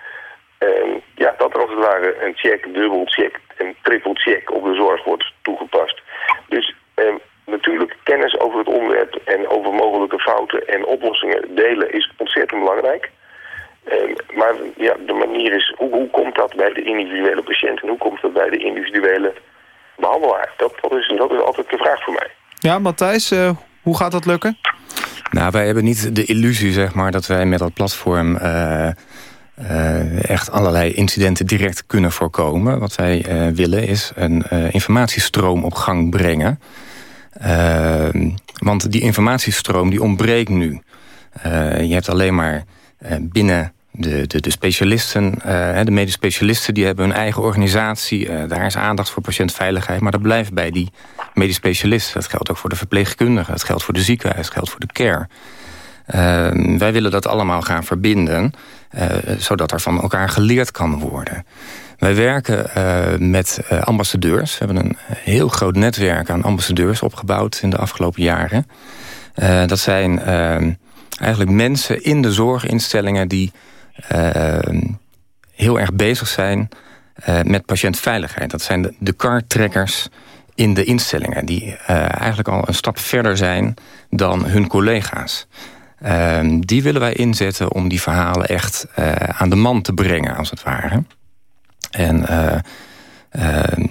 ehm, ja, dat er als het ware een check, dubbel check en triple check op de zorg wordt toegepast. Dus ehm, natuurlijk kennis over het onderwerp en over mogelijke fouten en oplossingen delen is ontzettend belangrijk. Ehm, maar ja, de manier is, hoe, hoe komt dat bij de individuele patiënt en hoe komt dat bij de individuele behandelaar? Dat, dat, is, dat is altijd de vraag voor mij. Ja, Matthijs, eh, hoe gaat dat lukken? Nou, wij hebben niet de illusie, zeg maar, dat wij met dat platform... eh, eh, echt allerlei incidenten direct kunnen voorkomen. Wat wij eh, willen is een eh, informatiestroom op gang brengen. Eh, want die informatiestroom die ontbreekt nu. Je hebt alleen maar binnen de, de, de specialisten, de medisch specialisten... die hebben hun eigen organisatie. daar is aandacht voor patiëntveiligheid. Maar dat blijft bij die medisch specialisten. Dat geldt ook voor de verpleegkundigen. Dat geldt voor de ziekenhuis. Dat geldt voor de care. Uh, wij willen dat allemaal gaan verbinden, zodat er van elkaar geleerd kan worden. Wij werken uh, met uh, ambassadeurs. We hebben een heel groot netwerk aan ambassadeurs opgebouwd in de afgelopen jaren. Dat zijn eigenlijk mensen in de zorginstellingen die heel erg bezig zijn met patiëntveiligheid. Dat zijn de, de kartrekkers in de instellingen die eigenlijk al een stap verder zijn dan hun collega's. Uh, die willen wij inzetten om die verhalen echt uh, aan de man te brengen, als het ware. En uh,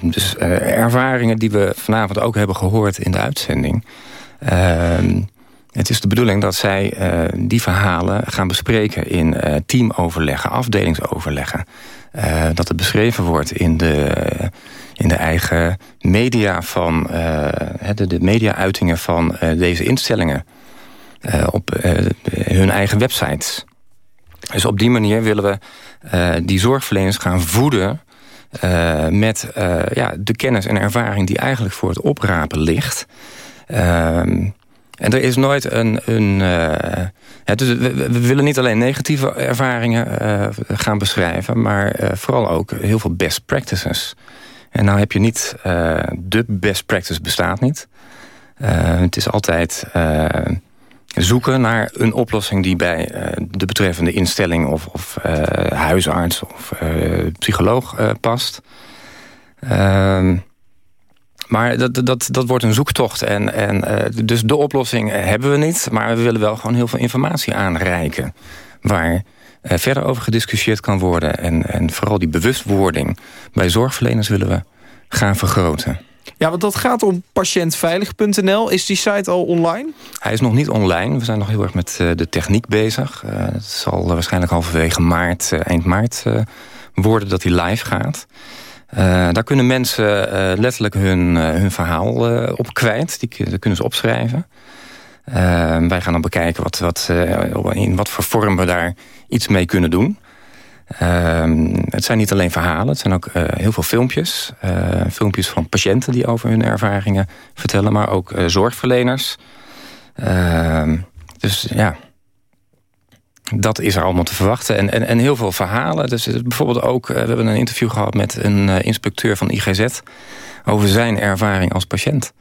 dus ervaringen die we vanavond ook hebben gehoord in de uitzending. Ehm, het is de bedoeling dat zij die verhalen gaan bespreken in teamoverleggen, afdelingsoverleggen. dat het beschreven wordt in de, in de eigen media van de, de media-uitingen van deze instellingen. Uh, op uh, hun eigen websites. Dus op die manier willen we uh, die zorgverleners gaan voeden... met ja, de kennis en ervaring die eigenlijk voor het oprapen ligt. Ehm, en er is nooit een... een dus we, willen niet alleen negatieve ervaringen gaan beschrijven... maar vooral ook heel veel best practices. En nou heb je niet... de best practice bestaat niet. het is altijd zoeken naar een oplossing die bij uh, de betreffende instelling of, of uh, huisarts of uh, psycholoog past. Ehm, maar dat, dat, dat wordt een zoektocht. En, en, dus de oplossing hebben we niet. Maar we willen wel gewoon heel veel informatie aanreiken. Waar verder over gediscussieerd kan worden. En, en vooral die bewustwording bij zorgverleners willen we gaan vergroten. Ja, want dat gaat om patiëntveilig.nl. Is die site al online? Hij is nog niet online. We zijn nog heel erg met uh, de techniek bezig. Uh, het zal waarschijnlijk halverwege maart, eind maart worden dat hij live gaat. daar kunnen mensen letterlijk hun, hun verhaal op kwijt. Die, die, kunnen ze opschrijven. wij gaan dan bekijken wat, wat, in wat voor vorm we daar iets mee kunnen doen. Uh, het zijn niet alleen verhalen, het zijn ook uh, heel veel filmpjes. Uh, filmpjes van patiënten die over hun ervaringen vertellen, maar ook uh, zorgverleners. Ehm, dus ja, dat is er allemaal te verwachten. En, en, en heel veel verhalen. Dus bijvoorbeeld ook, we hebben een interview gehad met een inspecteur van IGZ over zijn ervaring als patiënt.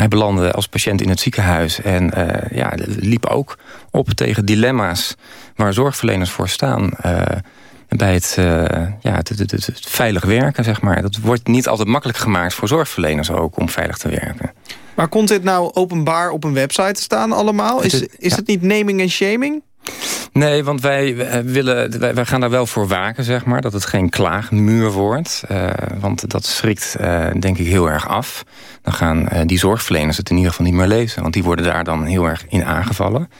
Hij belandde als patiënt in het ziekenhuis en uh, ja, liep ook op tegen dilemma's waar zorgverleners voor staan. Uh, bij het, uh, ja, het, het, het, het, veilig werken, zeg maar. Dat wordt niet altijd makkelijk gemaakt voor zorgverleners ook om veilig te werken. Maar komt dit nou openbaar op een website te staan allemaal? Is, is ja. het niet naming en shaming? Nee, want wij, willen, wij, gaan daar wel voor waken, zeg maar. Dat het geen klaagmuur wordt. Uh, want dat schrikt, uh, denk ik, heel erg af. Dan gaan die zorgverleners het in ieder geval niet meer lezen. Want die worden daar dan heel erg in aangevallen.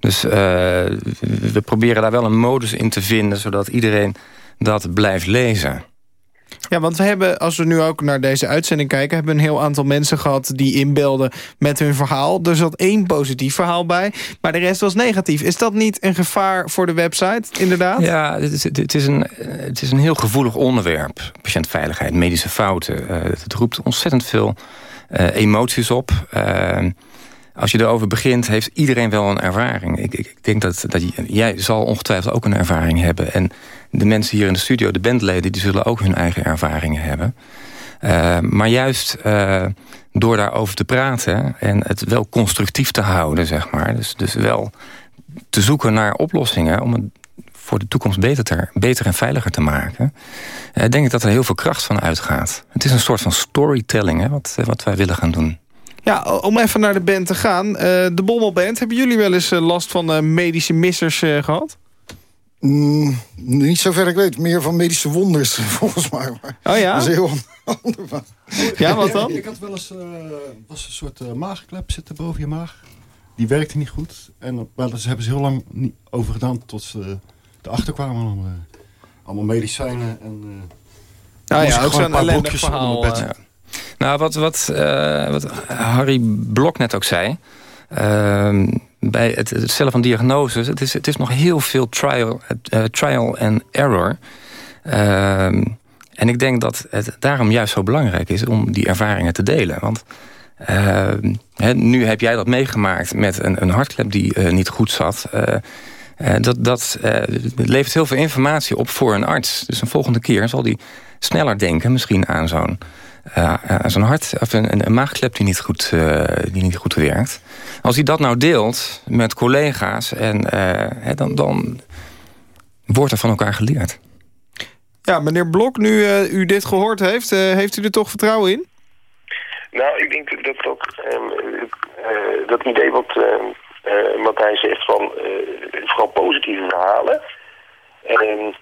Dus we proberen daar wel een modus in te vinden... zodat iedereen dat blijft lezen. Ja, want we hebben, als we nu ook naar deze uitzending kijken... hebben een heel aantal mensen gehad die inbelden met hun verhaal. Er zat één positief verhaal bij, maar de rest was negatief. Is dat niet een gevaar voor de website, inderdaad? Ja, het is, het is, een, het is een heel gevoelig onderwerp. Patiëntveiligheid, medische fouten. Uh, het roept ontzettend veel uh, emoties op... Uh, als je erover begint, heeft iedereen wel een ervaring. Ik, ik, ik denk dat, dat jij zal ongetwijfeld ook een ervaring hebben. En de mensen hier in de studio, de bandleden... die zullen ook hun eigen ervaringen hebben. Uh, maar juist uh, door daarover te praten... en het wel constructief te houden, zeg maar... dus, dus wel te zoeken naar oplossingen... om het voor de toekomst beter, te, beter en veiliger te maken... Uh, denk ik dat er heel veel kracht van uitgaat. Het is een soort van storytelling hè, wat, wat wij willen gaan doen. Ja, om even naar de band te gaan. De Bommelband, hebben jullie wel eens last van medische missers gehad? Mm, niet zover ik weet. Meer van medische wonders, volgens mij. Maar oh ja? Dat is heel ander Ja, wat dan? Ik had wel eens was een soort maagklep zitten boven je maag. die werkte niet goed. En, maar daar hebben ze heel lang niet over gedaan tot ze erachter kwamen. Eh, allemaal medicijnen en... eh, moest ja, ook gewoon zo'n een paar ellendig blokjes verhaal. eh. Nou, wat, wat, eh, wat Harry Blok net ook zei... ehm, bij het, het stellen van diagnoses... het is, het is nog heel veel trial, eh, trial and error. Ehm, en ik denk dat het daarom juist zo belangrijk is... om die ervaringen te delen. Want ehm, nu heb jij dat meegemaakt met een, een hartklep die eh, niet goed zat... Eh, dat dat levert heel veel informatie op voor een arts. Dus een volgende keer zal die sneller denken misschien aan zo'n zo'n hart of een, een, een maagklep die niet, goed, eh, die niet goed werkt. Als hij dat nou deelt met collega's, en, eh, hè, dan, dan wordt er van elkaar geleerd. Ja, meneer Blok, nu eh, u dit gehoord heeft, eh, heeft u er toch vertrouwen in? Nou, ik denk dat dat, ehm, eh, dat idee wat ehm, eh, Matthijs zegt van eh, vooral positieve verhalen. En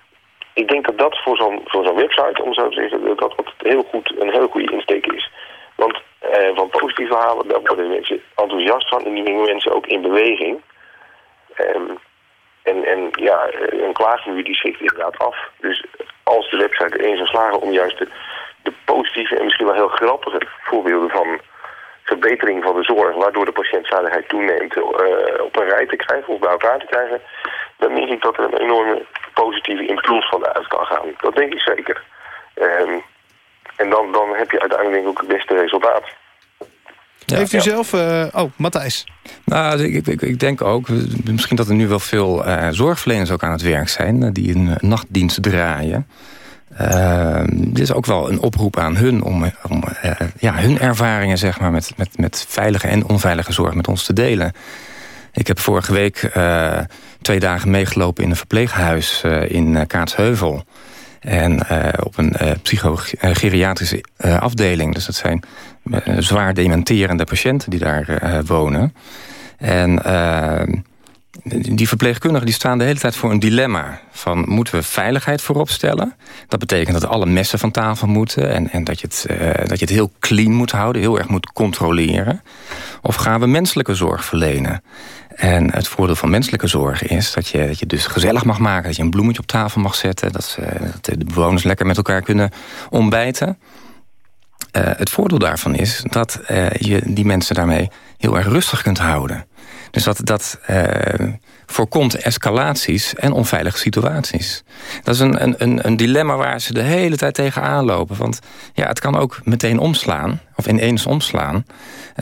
ik denk dat dat voor zo'n voor zo'n website, om zo te zeggen, dat dat heel goed, een heel goede insteek is. Want eh, van positieve verhalen, daar worden mensen enthousiast van en die brengen mensen ook in beweging. Ehm, en, en ja, een klaagmuur die schrikt inderdaad af. Dus als de website erin zou slagen om juist de, de positieve en misschien wel heel grappige voorbeelden van verbetering van de zorg, waardoor de patiëntveiligheid toeneemt, eh, op een rij te krijgen of bij elkaar te krijgen, dan denk ik dat er een enorme positieve impuls van uit kan gaan. Dat denk ik zeker. Ehm, en dan, dan heb je uiteindelijk denk ik ook het beste resultaat. heeft u zelf... eh, oh, Matthijs. Nou, ik, ik, ik denk ook, misschien dat er nu wel veel eh, zorgverleners ook aan het werk zijn... eh, die een nachtdienst draaien. Uh, dit is ook wel een oproep aan hun om, om uh, ja, hun ervaringen zeg maar, met, met, met veilige en onveilige zorg met ons te delen. Ik heb vorige week uh, twee dagen meegelopen in een verpleeghuis uh, in Kaatsheuvel. En op een psychogeriatrische afdeling. Dus dat zijn zwaar dementerende patiënten die daar wonen. En die verpleegkundigen die staan de hele tijd voor een dilemma. Van moeten we veiligheid voorop stellen? Dat betekent dat alle messen van tafel moeten. En, en dat, je het, uh, dat je het heel clean moet houden. Heel erg moet controleren. Of gaan we menselijke zorg verlenen? En het voordeel van menselijke zorg is dat je, dat je dus gezellig mag maken. Dat je een bloemetje op tafel mag zetten. Dat, ze, dat de bewoners lekker met elkaar kunnen ontbijten. Uh, het voordeel daarvan is dat je die mensen daarmee heel erg rustig kunt houden. Dus dat, dat uh, voorkomt escalaties en onveilige situaties. Dat is een, een, een dilemma waar ze de hele tijd tegenaan lopen. Want ja, het kan ook meteen omslaan, of ineens omslaan...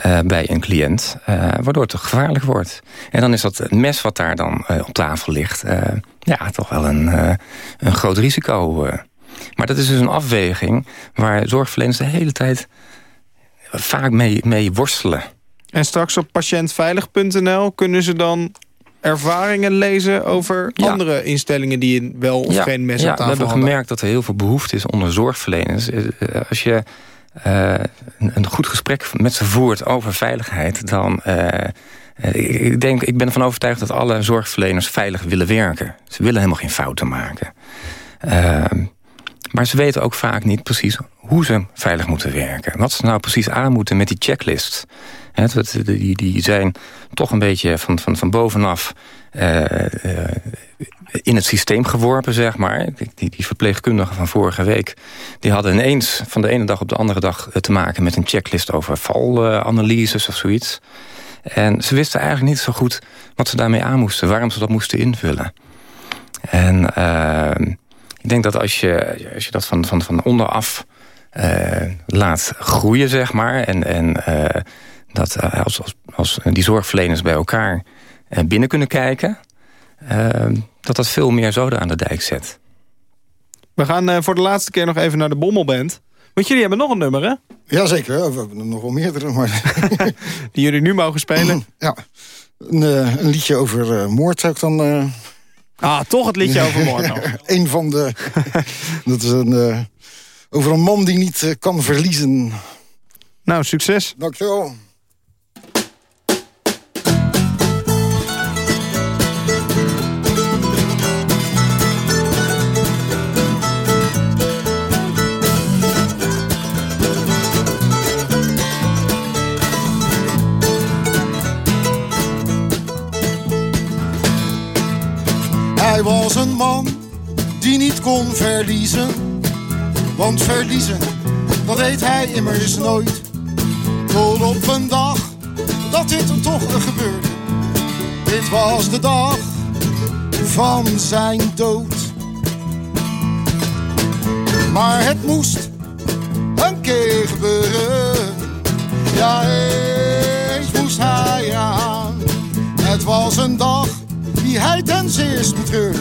Uh, bij een cliënt, uh, waardoor het gevaarlijk wordt. En dan is dat mes wat daar dan op tafel ligt... ja, toch wel een, een groot risico... Maar dat is dus een afweging waar zorgverleners de hele tijd vaak mee, mee worstelen. En straks op patiëntveilig.nl kunnen ze dan ervaringen lezen over ja. andere instellingen die wel of ja, geen mes ja, op tafel we hebben gemerkt dat er heel veel behoefte is onder zorgverleners. Als je uh, een goed gesprek met ze voert over veiligheid, dan... Uh, ik, denk, ik ben ervan overtuigd dat alle zorgverleners veilig willen werken. Ze willen helemaal geen fouten maken. Uh, maar ze weten ook vaak niet precies hoe ze veilig moeten werken. Wat ze nou precies aan moeten met die checklist. Die, die zijn toch een beetje van, van, van bovenaf uh, uh, in het systeem geworpen, zeg maar. Die, die verpleegkundigen van vorige week... die hadden ineens van de ene dag op de andere dag te maken... met een checklist over valanalyses of zoiets. En ze wisten eigenlijk niet zo goed wat ze daarmee aan moesten. Waarom ze dat moesten invullen. En... Uh, ik denk dat als je, als je dat van, van, van onderaf laat groeien, zeg maar... en, en dat uh, als, als, als die zorgverleners bij elkaar binnen kunnen kijken... dat dat veel meer zoden aan de dijk zet. We gaan voor de laatste keer nog even naar de Bommelband. Want jullie hebben nog een nummer, hè? Jazeker, we hebben er nog wel meerdere. Maar... die jullie nu mogen spelen? Ja, een, een liedje over moord zou ik dan... Ah, toch het liedje over moord nog. een van de... dat is een... Uh, over een man die niet uh, kan verliezen. Nou, succes. Dankjewel. Hij was een man die niet kon verliezen. Want verliezen, dat deed hij immers nooit. Tot op een dag dat dit toch gebeurde. Dit was de dag van zijn dood. Maar het moest een keer gebeuren. Ja, eens moest hij aan. Het was een dag hij ten zeerst betreurde.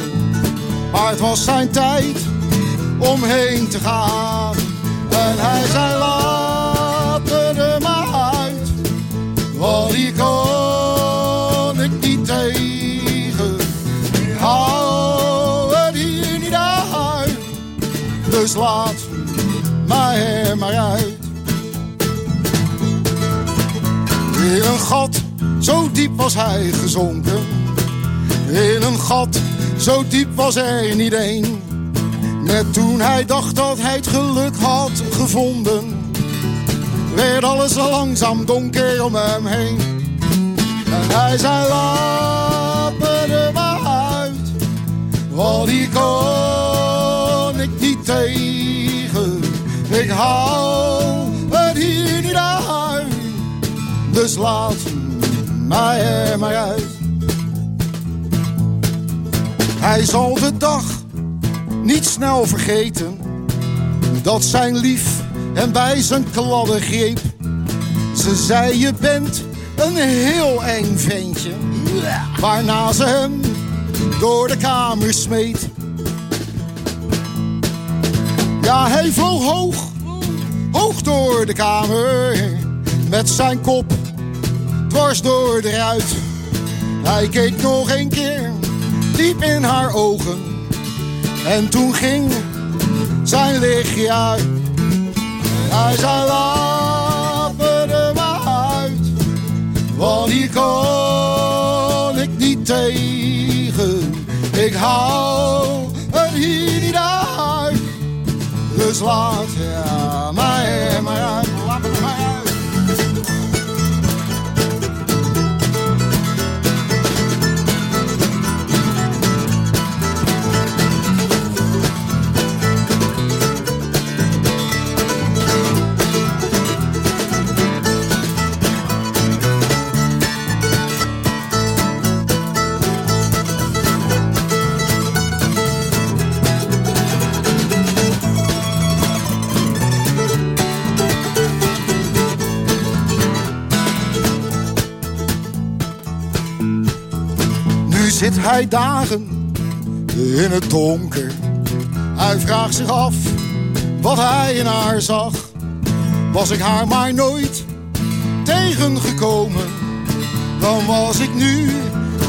Maar het was zijn tijd om heen te gaan. En hij zei, laat me er maar uit. Want hier kon ik niet tegen. Ik hou het hier niet uit. Dus laat mij er maar uit. In een gat, zo diep was hij gezonken. In een gat, zo diep was er niet één. Net toen hij dacht dat hij het geluk had gevonden, werd alles langzaam donker om hem heen. En hij zei, laat er maar uit, want hier kon ik niet tegen. Ik hou het hier niet uit, dus laat mij er maar uit. Hij zal de dag niet snel vergeten dat zijn lief hem bij zijn kladden greep. Ze zei je bent een heel eng ventje, waarna ze hem door de kamer smeet. Ja, hij vloog hoog, hoog door de kamer, met zijn kop dwars door de ruit. Hij keek nog een keer diep in haar ogen. En toen ging zijn lichtje uit. Hij zei, er maar uit. Want hier kon ik niet tegen. Ik hou het hier niet uit. Dus laat ja, mij er maar uit. Zit hij dagen in het donker. Hij vraagt zich af wat hij in haar zag. Was ik haar maar nooit tegengekomen, dan was ik nu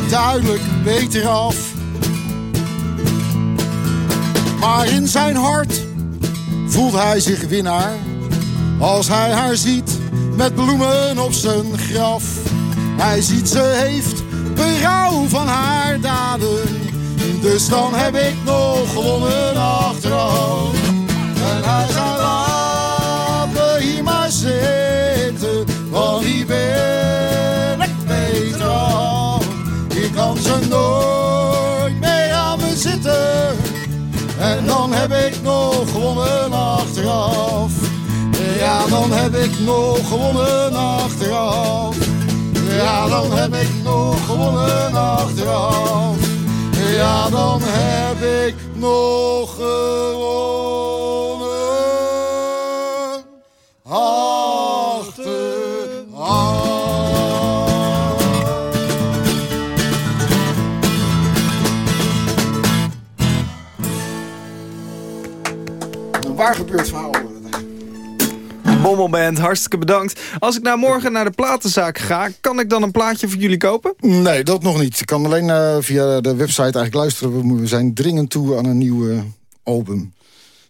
duidelijk beter af. Maar in zijn hart voelt hij zich winnaar als hij haar ziet met bloemen op zijn graf. Hij ziet ze heeft berouw van haar daden. Dus dan heb ik nog gewonnen achteraf. En hij zei, laat me hier maar zitten, want hier ben ik beter af. Hier kan ze nooit meer aan me zitten. En dan heb ik nog gewonnen achteraf. Ja, dan heb ik nog gewonnen achteraf. Ja, dan heb ik nog gewonnen achteraf. Ja, dan heb ik nog gewonnen achteraf. Een waar gebeurd verhaal. Bommelband, hartstikke bedankt. Als ik nou morgen naar de platenzaak ga, kan ik dan een plaatje voor jullie kopen? Nee, dat nog niet. Ik kan alleen eh, via de website eigenlijk luisteren. We- zijn dringend toe aan een nieuw eh, album.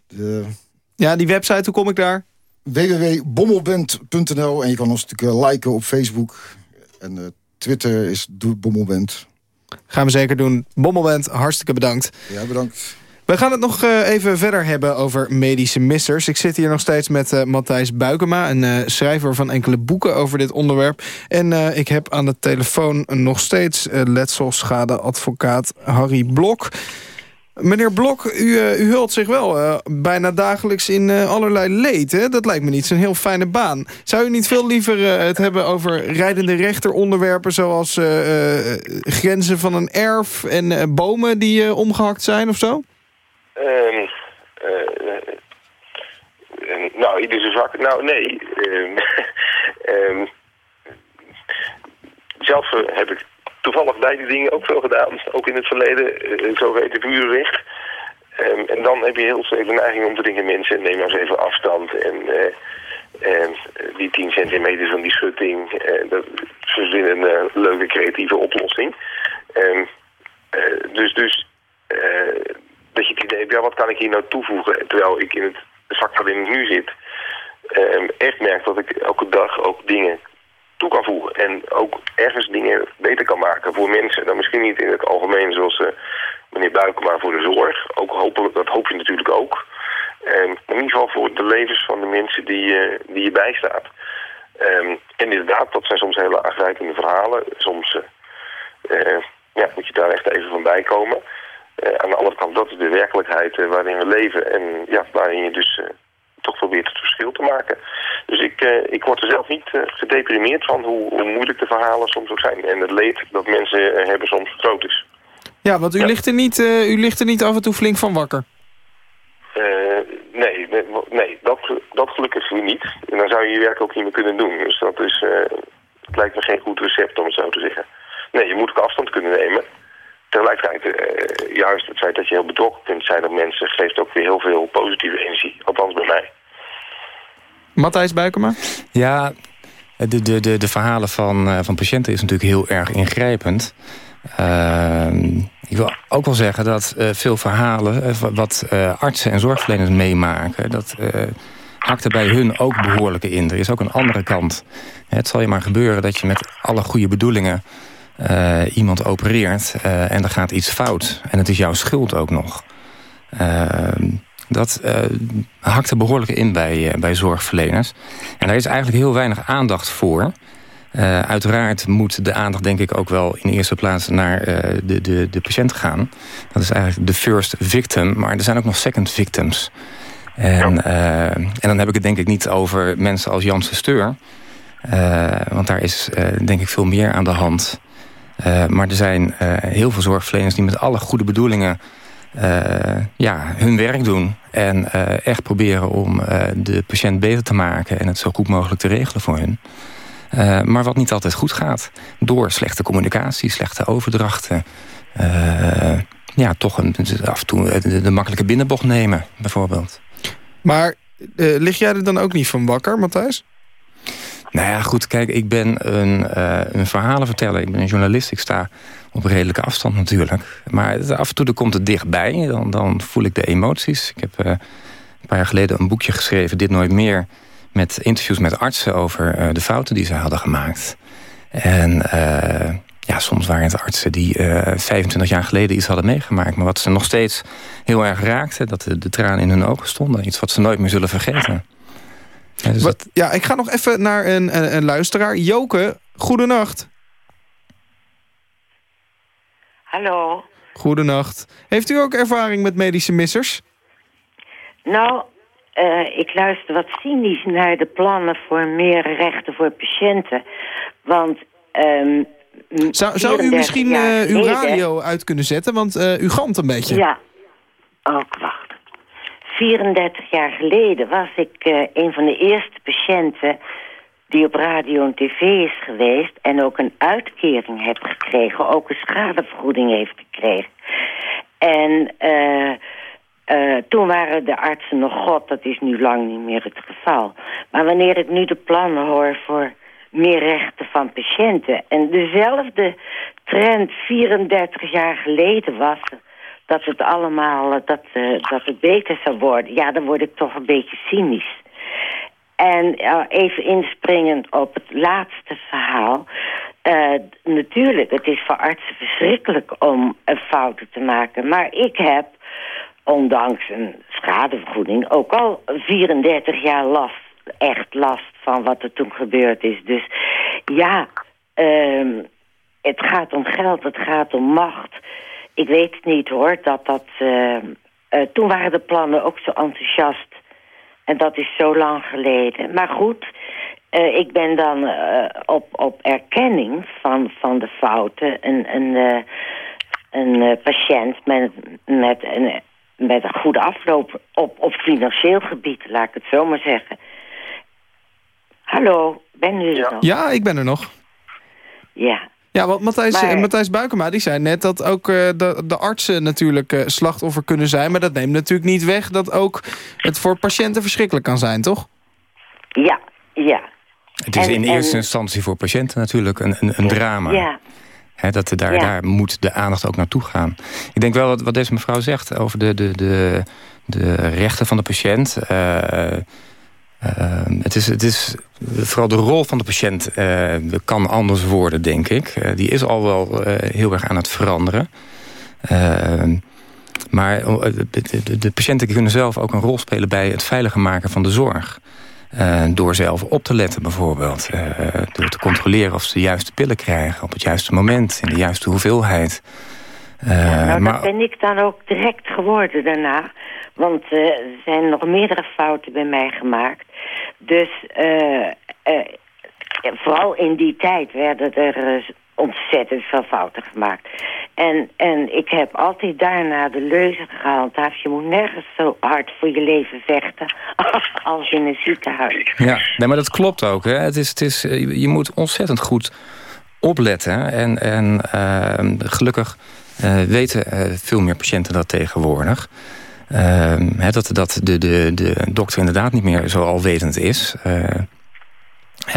De... Ja, die website, hoe kom ik daar? www.bommelband.nl En je kan ons natuurlijk eh, liken op Facebook. En eh, Twitter is Doe Bommelband. Gaan we zeker doen. Bommelband, hartstikke bedankt. Ja, bedankt. We gaan het nog eh, even verder hebben over medische missers. Ik zit hier nog steeds met eh, Matthijs Buikema... een eh, schrijver van enkele boeken over dit onderwerp. En ik heb aan de telefoon nog steeds letselschadeadvocaat Harry Blok. Meneer Blok, u, u hult zich wel bijna dagelijks in allerlei leed. Hè? Dat lijkt me niet zo'n heel fijne baan. Zou u niet veel liever het hebben over rijdende rechteronderwerpen... zoals grenzen van een erf en bomen die eh, omgehakt zijn of zo? Eh, eh, nou, ieder zwak. Nou, nee. Ehm, ehm, zelf heb ik toevallig beide dingen ook veel gedaan. Ook in het verleden, uh, zogeheten vuurrecht. Ehm, en dan heb je heel steeds de neiging om te denken... mensen, neem maar eens even afstand. En, die 10 centimeter van die schutting... dat verzinnen een leuke creatieve oplossing. Dus dus dat je het idee hebt, ja, wat kan ik hier nou toevoegen? Terwijl ik in het vak waarin ik nu zit... ehm, echt merk dat ik elke dag ook dingen toe kan voegen. En ook ergens dingen beter kan maken voor mensen. Dan misschien niet in het algemeen zoals eh, meneer Buikema voor de zorg. Ook hopelijk, dat hoop je natuurlijk ook. Ehm, maar in ieder geval voor de levens van de mensen die, eh, die je bijstaat. Ehm, en inderdaad, dat zijn soms hele aangrijpende verhalen. Soms eh, eh, ja, moet je daar echt even van bij komen. Eh, aan de andere kant, dat is de werkelijkheid eh, waarin we leven. En ja, waarin je dus eh, toch probeert het verschil te maken. Dus ik, eh, ik word er zelf niet eh, gedeprimeerd van hoe, hoe moeilijk de verhalen soms ook zijn. En het leed dat mensen eh, hebben soms groot is. Ja, want u, Ligt er niet, eh, u ligt er niet af en toe flink van wakker. Eh, nee, nee, dat, dat gelukkig niet. En dan zou je je werk ook niet meer kunnen doen. Dus dat is, eh, het lijkt me geen goed recept om het zo te zeggen. Nee, je moet ook afstand kunnen nemen. Tegelijkertijd, eh, juist het feit dat je heel betrokken kunt zijn op mensen... geeft ook weer heel veel positieve energie. Althans bij mij. Matthijs Buikema? Ja, de, de, de, de verhalen van, eh, van patiënten is natuurlijk heel erg ingrijpend. Ehm, ik wil ook wel zeggen dat eh, veel verhalen... eh, wat eh, artsen en zorgverleners meemaken... dat eh, hakt er bij hun ook behoorlijke in. Er is ook een andere kant. Het zal je maar gebeuren dat je met alle goede bedoelingen... eh, iemand opereert eh, en er gaat iets fout. En het is jouw schuld ook nog. Ehm, dat eh, hakt er behoorlijk in bij, bij zorgverleners. En daar is eigenlijk heel weinig aandacht voor. Uiteraard moet de aandacht denk ik ook wel in eerste plaats naar de, de, de patiënt gaan. Dat is eigenlijk de first victim, maar er zijn ook nog second victims. En, en dan heb ik het denk ik niet over mensen als Jan Steur. Want daar is denk ik veel meer aan de hand. Eh, maar er zijn eh, heel veel zorgverleners die met alle goede bedoelingen eh, ja, hun werk doen. En echt proberen om de patiënt beter te maken en het zo goed mogelijk te regelen voor hun. Maar wat niet altijd goed gaat. Door slechte communicatie, slechte overdrachten. ja, toch een, af en toe de, makkelijke binnenbocht nemen, bijvoorbeeld. Maar lig jij er dan ook niet van wakker, Matthijs? Nou ja, goed, kijk, ik ben een, eh, een verhalenverteller. Ik ben een journalist, ik sta op redelijke afstand natuurlijk. Maar af en toe komt het dichtbij, dan, dan voel ik de emoties. Ik heb eh, een paar jaar geleden een boekje geschreven, Dit Nooit Meer... met interviews met artsen over eh, de fouten die ze hadden gemaakt. En ja, soms waren het artsen die eh 25 jaar geleden iets hadden meegemaakt... maar wat ze nog steeds heel erg raakte, dat de tranen in hun ogen stonden. Iets wat ze nooit meer zullen vergeten. Ja, dus Wat- ja, ik ga nog even naar een, een, een luisteraar. Joke, goedenacht. Hallo. Goedenacht. Heeft u ook ervaring met medische missers? Nou, eh, ik luister wat cynisch naar de plannen voor meer rechten voor patiënten. Want... ehm, Zou, zou u 34 misschien eh, uw radio uit kunnen zetten? Want eh, u gamt een beetje. Ja. Ook wacht. 34 jaar geleden was ik eh, een van de eerste patiënten die op radio en tv is geweest en ook een uitkering heeft gekregen, ook een schadevergoeding heeft gekregen. En eh, eh, toen waren de artsen nog god, dat is nu lang niet meer het geval. Maar wanneer ik nu de plannen hoor voor meer rechten van patiënten en dezelfde trend 34 jaar geleden was dat het allemaal eh, dat, eh, dat het beter zou worden, ja, dan word ik toch een beetje cynisch. En eh, even inspringend op het laatste verhaal. Natuurlijk, het is voor artsen verschrikkelijk om fouten te maken. Maar ik heb ondanks een schadevergoeding, ook al 34 jaar last, echt last van wat er toen gebeurd is. Dus ja, ehm, het gaat om geld, het gaat om macht. Ik weet het niet hoor, dat dat... ehm, eh, toen waren de plannen ook zo enthousiast. En dat is zo lang geleden. Maar goed, eh, ik ben dan eh, op, op erkenning van, van de fouten een, een, een patiënt met, met, een, met een goede afloop op, op financieel gebied, laat ik het zo maar zeggen. Hallo, ben u er nog? Ja, ik ben er nog. Ja. Ja, want Matthijs, Maar- Matthijs Buikema die zei net dat ook eh, de, de artsen natuurlijk eh, slachtoffer kunnen zijn. Maar dat neemt natuurlijk niet weg dat ook het voor patiënten verschrikkelijk kan zijn, toch? Ja, ja. Het is En- in en- eerste instantie voor patiënten natuurlijk een, een, een drama. Ja. Hè, dat, daar, Ja. daar moet de aandacht ook naartoe gaan. Ik denk wel wat, wat deze mevrouw zegt over de, de, de, de rechten van de patiënt. Eh, eh, het, is, het is vooral de rol van de patiënt eh, kan anders worden, denk ik. Eh, die is al wel eh, heel erg aan het veranderen. Eh, maar de, de, de patiënten kunnen zelf ook een rol spelen bij het veiliger maken van de zorg. Door zelf op te letten bijvoorbeeld. Door te controleren of ze de juiste pillen krijgen op het juiste moment, in de juiste hoeveelheid. Nou, maar dat ben ik dan ook direct geworden daarna. Want er zijn nog meerdere fouten bij mij gemaakt. Dus eh, eh, vooral in die tijd werden er eh, ontzettend veel fouten gemaakt. En, en ik heb altijd daarna de leuze gehandhaafd. Je moet nergens zo hard voor je leven vechten als in een ziekenhuis. Ja, nee, maar dat klopt ook. Hè. Het is, het is, je moet ontzettend goed opletten. En, en eh, gelukkig weten veel meer patiënten dat tegenwoordig. Eh, hè, dat dat de, de, de dokter inderdaad niet meer zo alwetend is. Eh,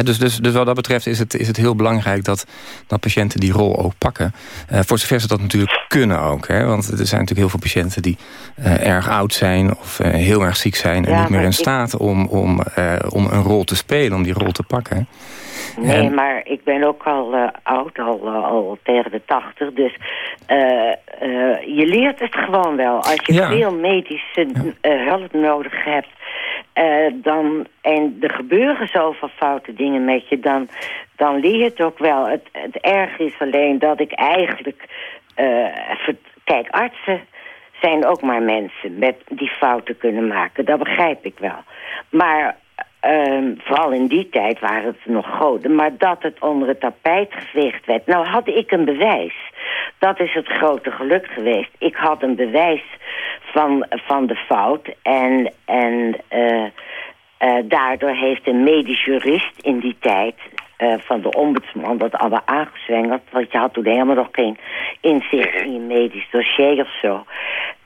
dus, dus, dus wat dat betreft is het, is het heel belangrijk dat, dat patiënten die rol ook pakken. Eh, voor zover ze dat natuurlijk kunnen ook. Hè, want er zijn natuurlijk heel veel patiënten die eh, erg oud zijn... of eh, heel erg ziek zijn en Ja, niet meer in ik- staat om, om, om een rol te spelen, om die rol te pakken. Nee, En- maar ik ben ook al oud, al, al tegen de tachtig. Dus je leert het gewoon wel. Als je Ja. veel medische hulp nodig hebt... eh, dan, en er gebeuren zoveel foute dingen met je... dan, dan leer je het ook wel. Het, het erg is alleen dat ik eigenlijk... ver- kijk, artsen zijn ook maar mensen met, die fouten kunnen maken. Dat begrijp ik wel. Maar ehm, vooral in die tijd waren het nog goden. Maar dat het onder het tapijt geveegd werd. Nou had ik een bewijs. Dat is het grote geluk geweest. Ik had een bewijs van, van de fout. En, en eh, eh, daardoor heeft een medisch jurist in die tijd... eh, van de ombudsman dat allemaal aangezwengeld. Want je had toen helemaal nog geen inzicht in je medisch dossier of zo.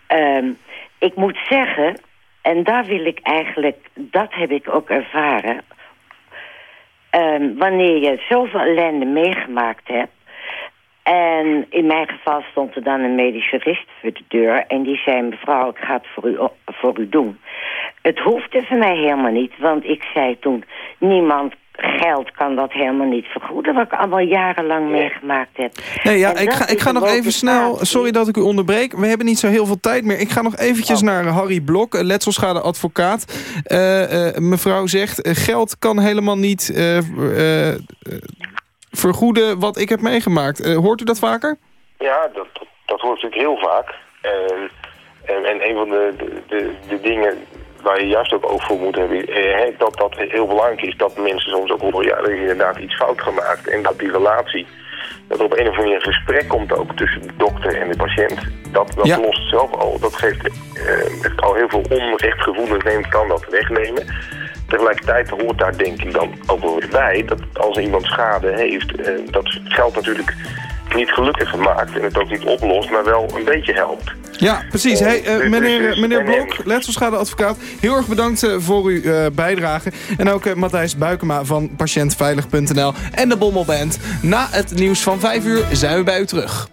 Ehm, ik moet zeggen, en daar wil ik eigenlijk, dat heb ik ook ervaren. Ehm, wanneer je zoveel ellende meegemaakt hebt. En in mijn geval stond er dan een medisch jurist voor de deur. En die zei, mevrouw, ik ga het voor u, voor u doen. Het hoefde voor mij helemaal niet. Want ik zei toen, niemand geld kan dat helemaal niet vergoeden. Wat ik allemaal jarenlang meegemaakt heb. Nee, ja, ik ga, ik ga nog even snel... Sorry dat ik u onderbreek. We hebben niet zo heel veel tijd meer. Ik ga nog eventjes Oh. naar Harry Blok, letselschadeadvocaat. Eh, eh, mevrouw zegt, eh, geld kan helemaal niet vergoeden wat ik heb meegemaakt. Eh, hoort u dat vaker? Ja, dat, dat, dat hoort natuurlijk heel vaak. En, en, en een van de, de, de, dingen waar je juist ook oog voor moet hebben... hè, dat dat heel belangrijk is dat mensen soms ook er is inderdaad iets fout gemaakt. En dat die relatie, dat er op een of andere manier een gesprek komt ook... tussen de dokter en de patiënt. Dat, dat Ja. lost zelf al. Dat geeft eh, al heel veel onrechtgevoelens neemt, kan dat wegnemen. Tegelijkertijd hoort daar denk ik dan ook wel weer bij... dat als iemand schade heeft, eh, dat geld natuurlijk niet gelukkiger maakt en het ook niet oplost, maar wel een beetje helpt. Ja, precies. Eh, Hey, eh, dus- meneer, meneer en- Blok, letselschadeadvocaat, heel erg bedankt voor uw bijdrage. En ook Matthijs Buikema van patiëntveilig.nl en de Bommelband. Na het nieuws van 5 uur zijn we bij u terug.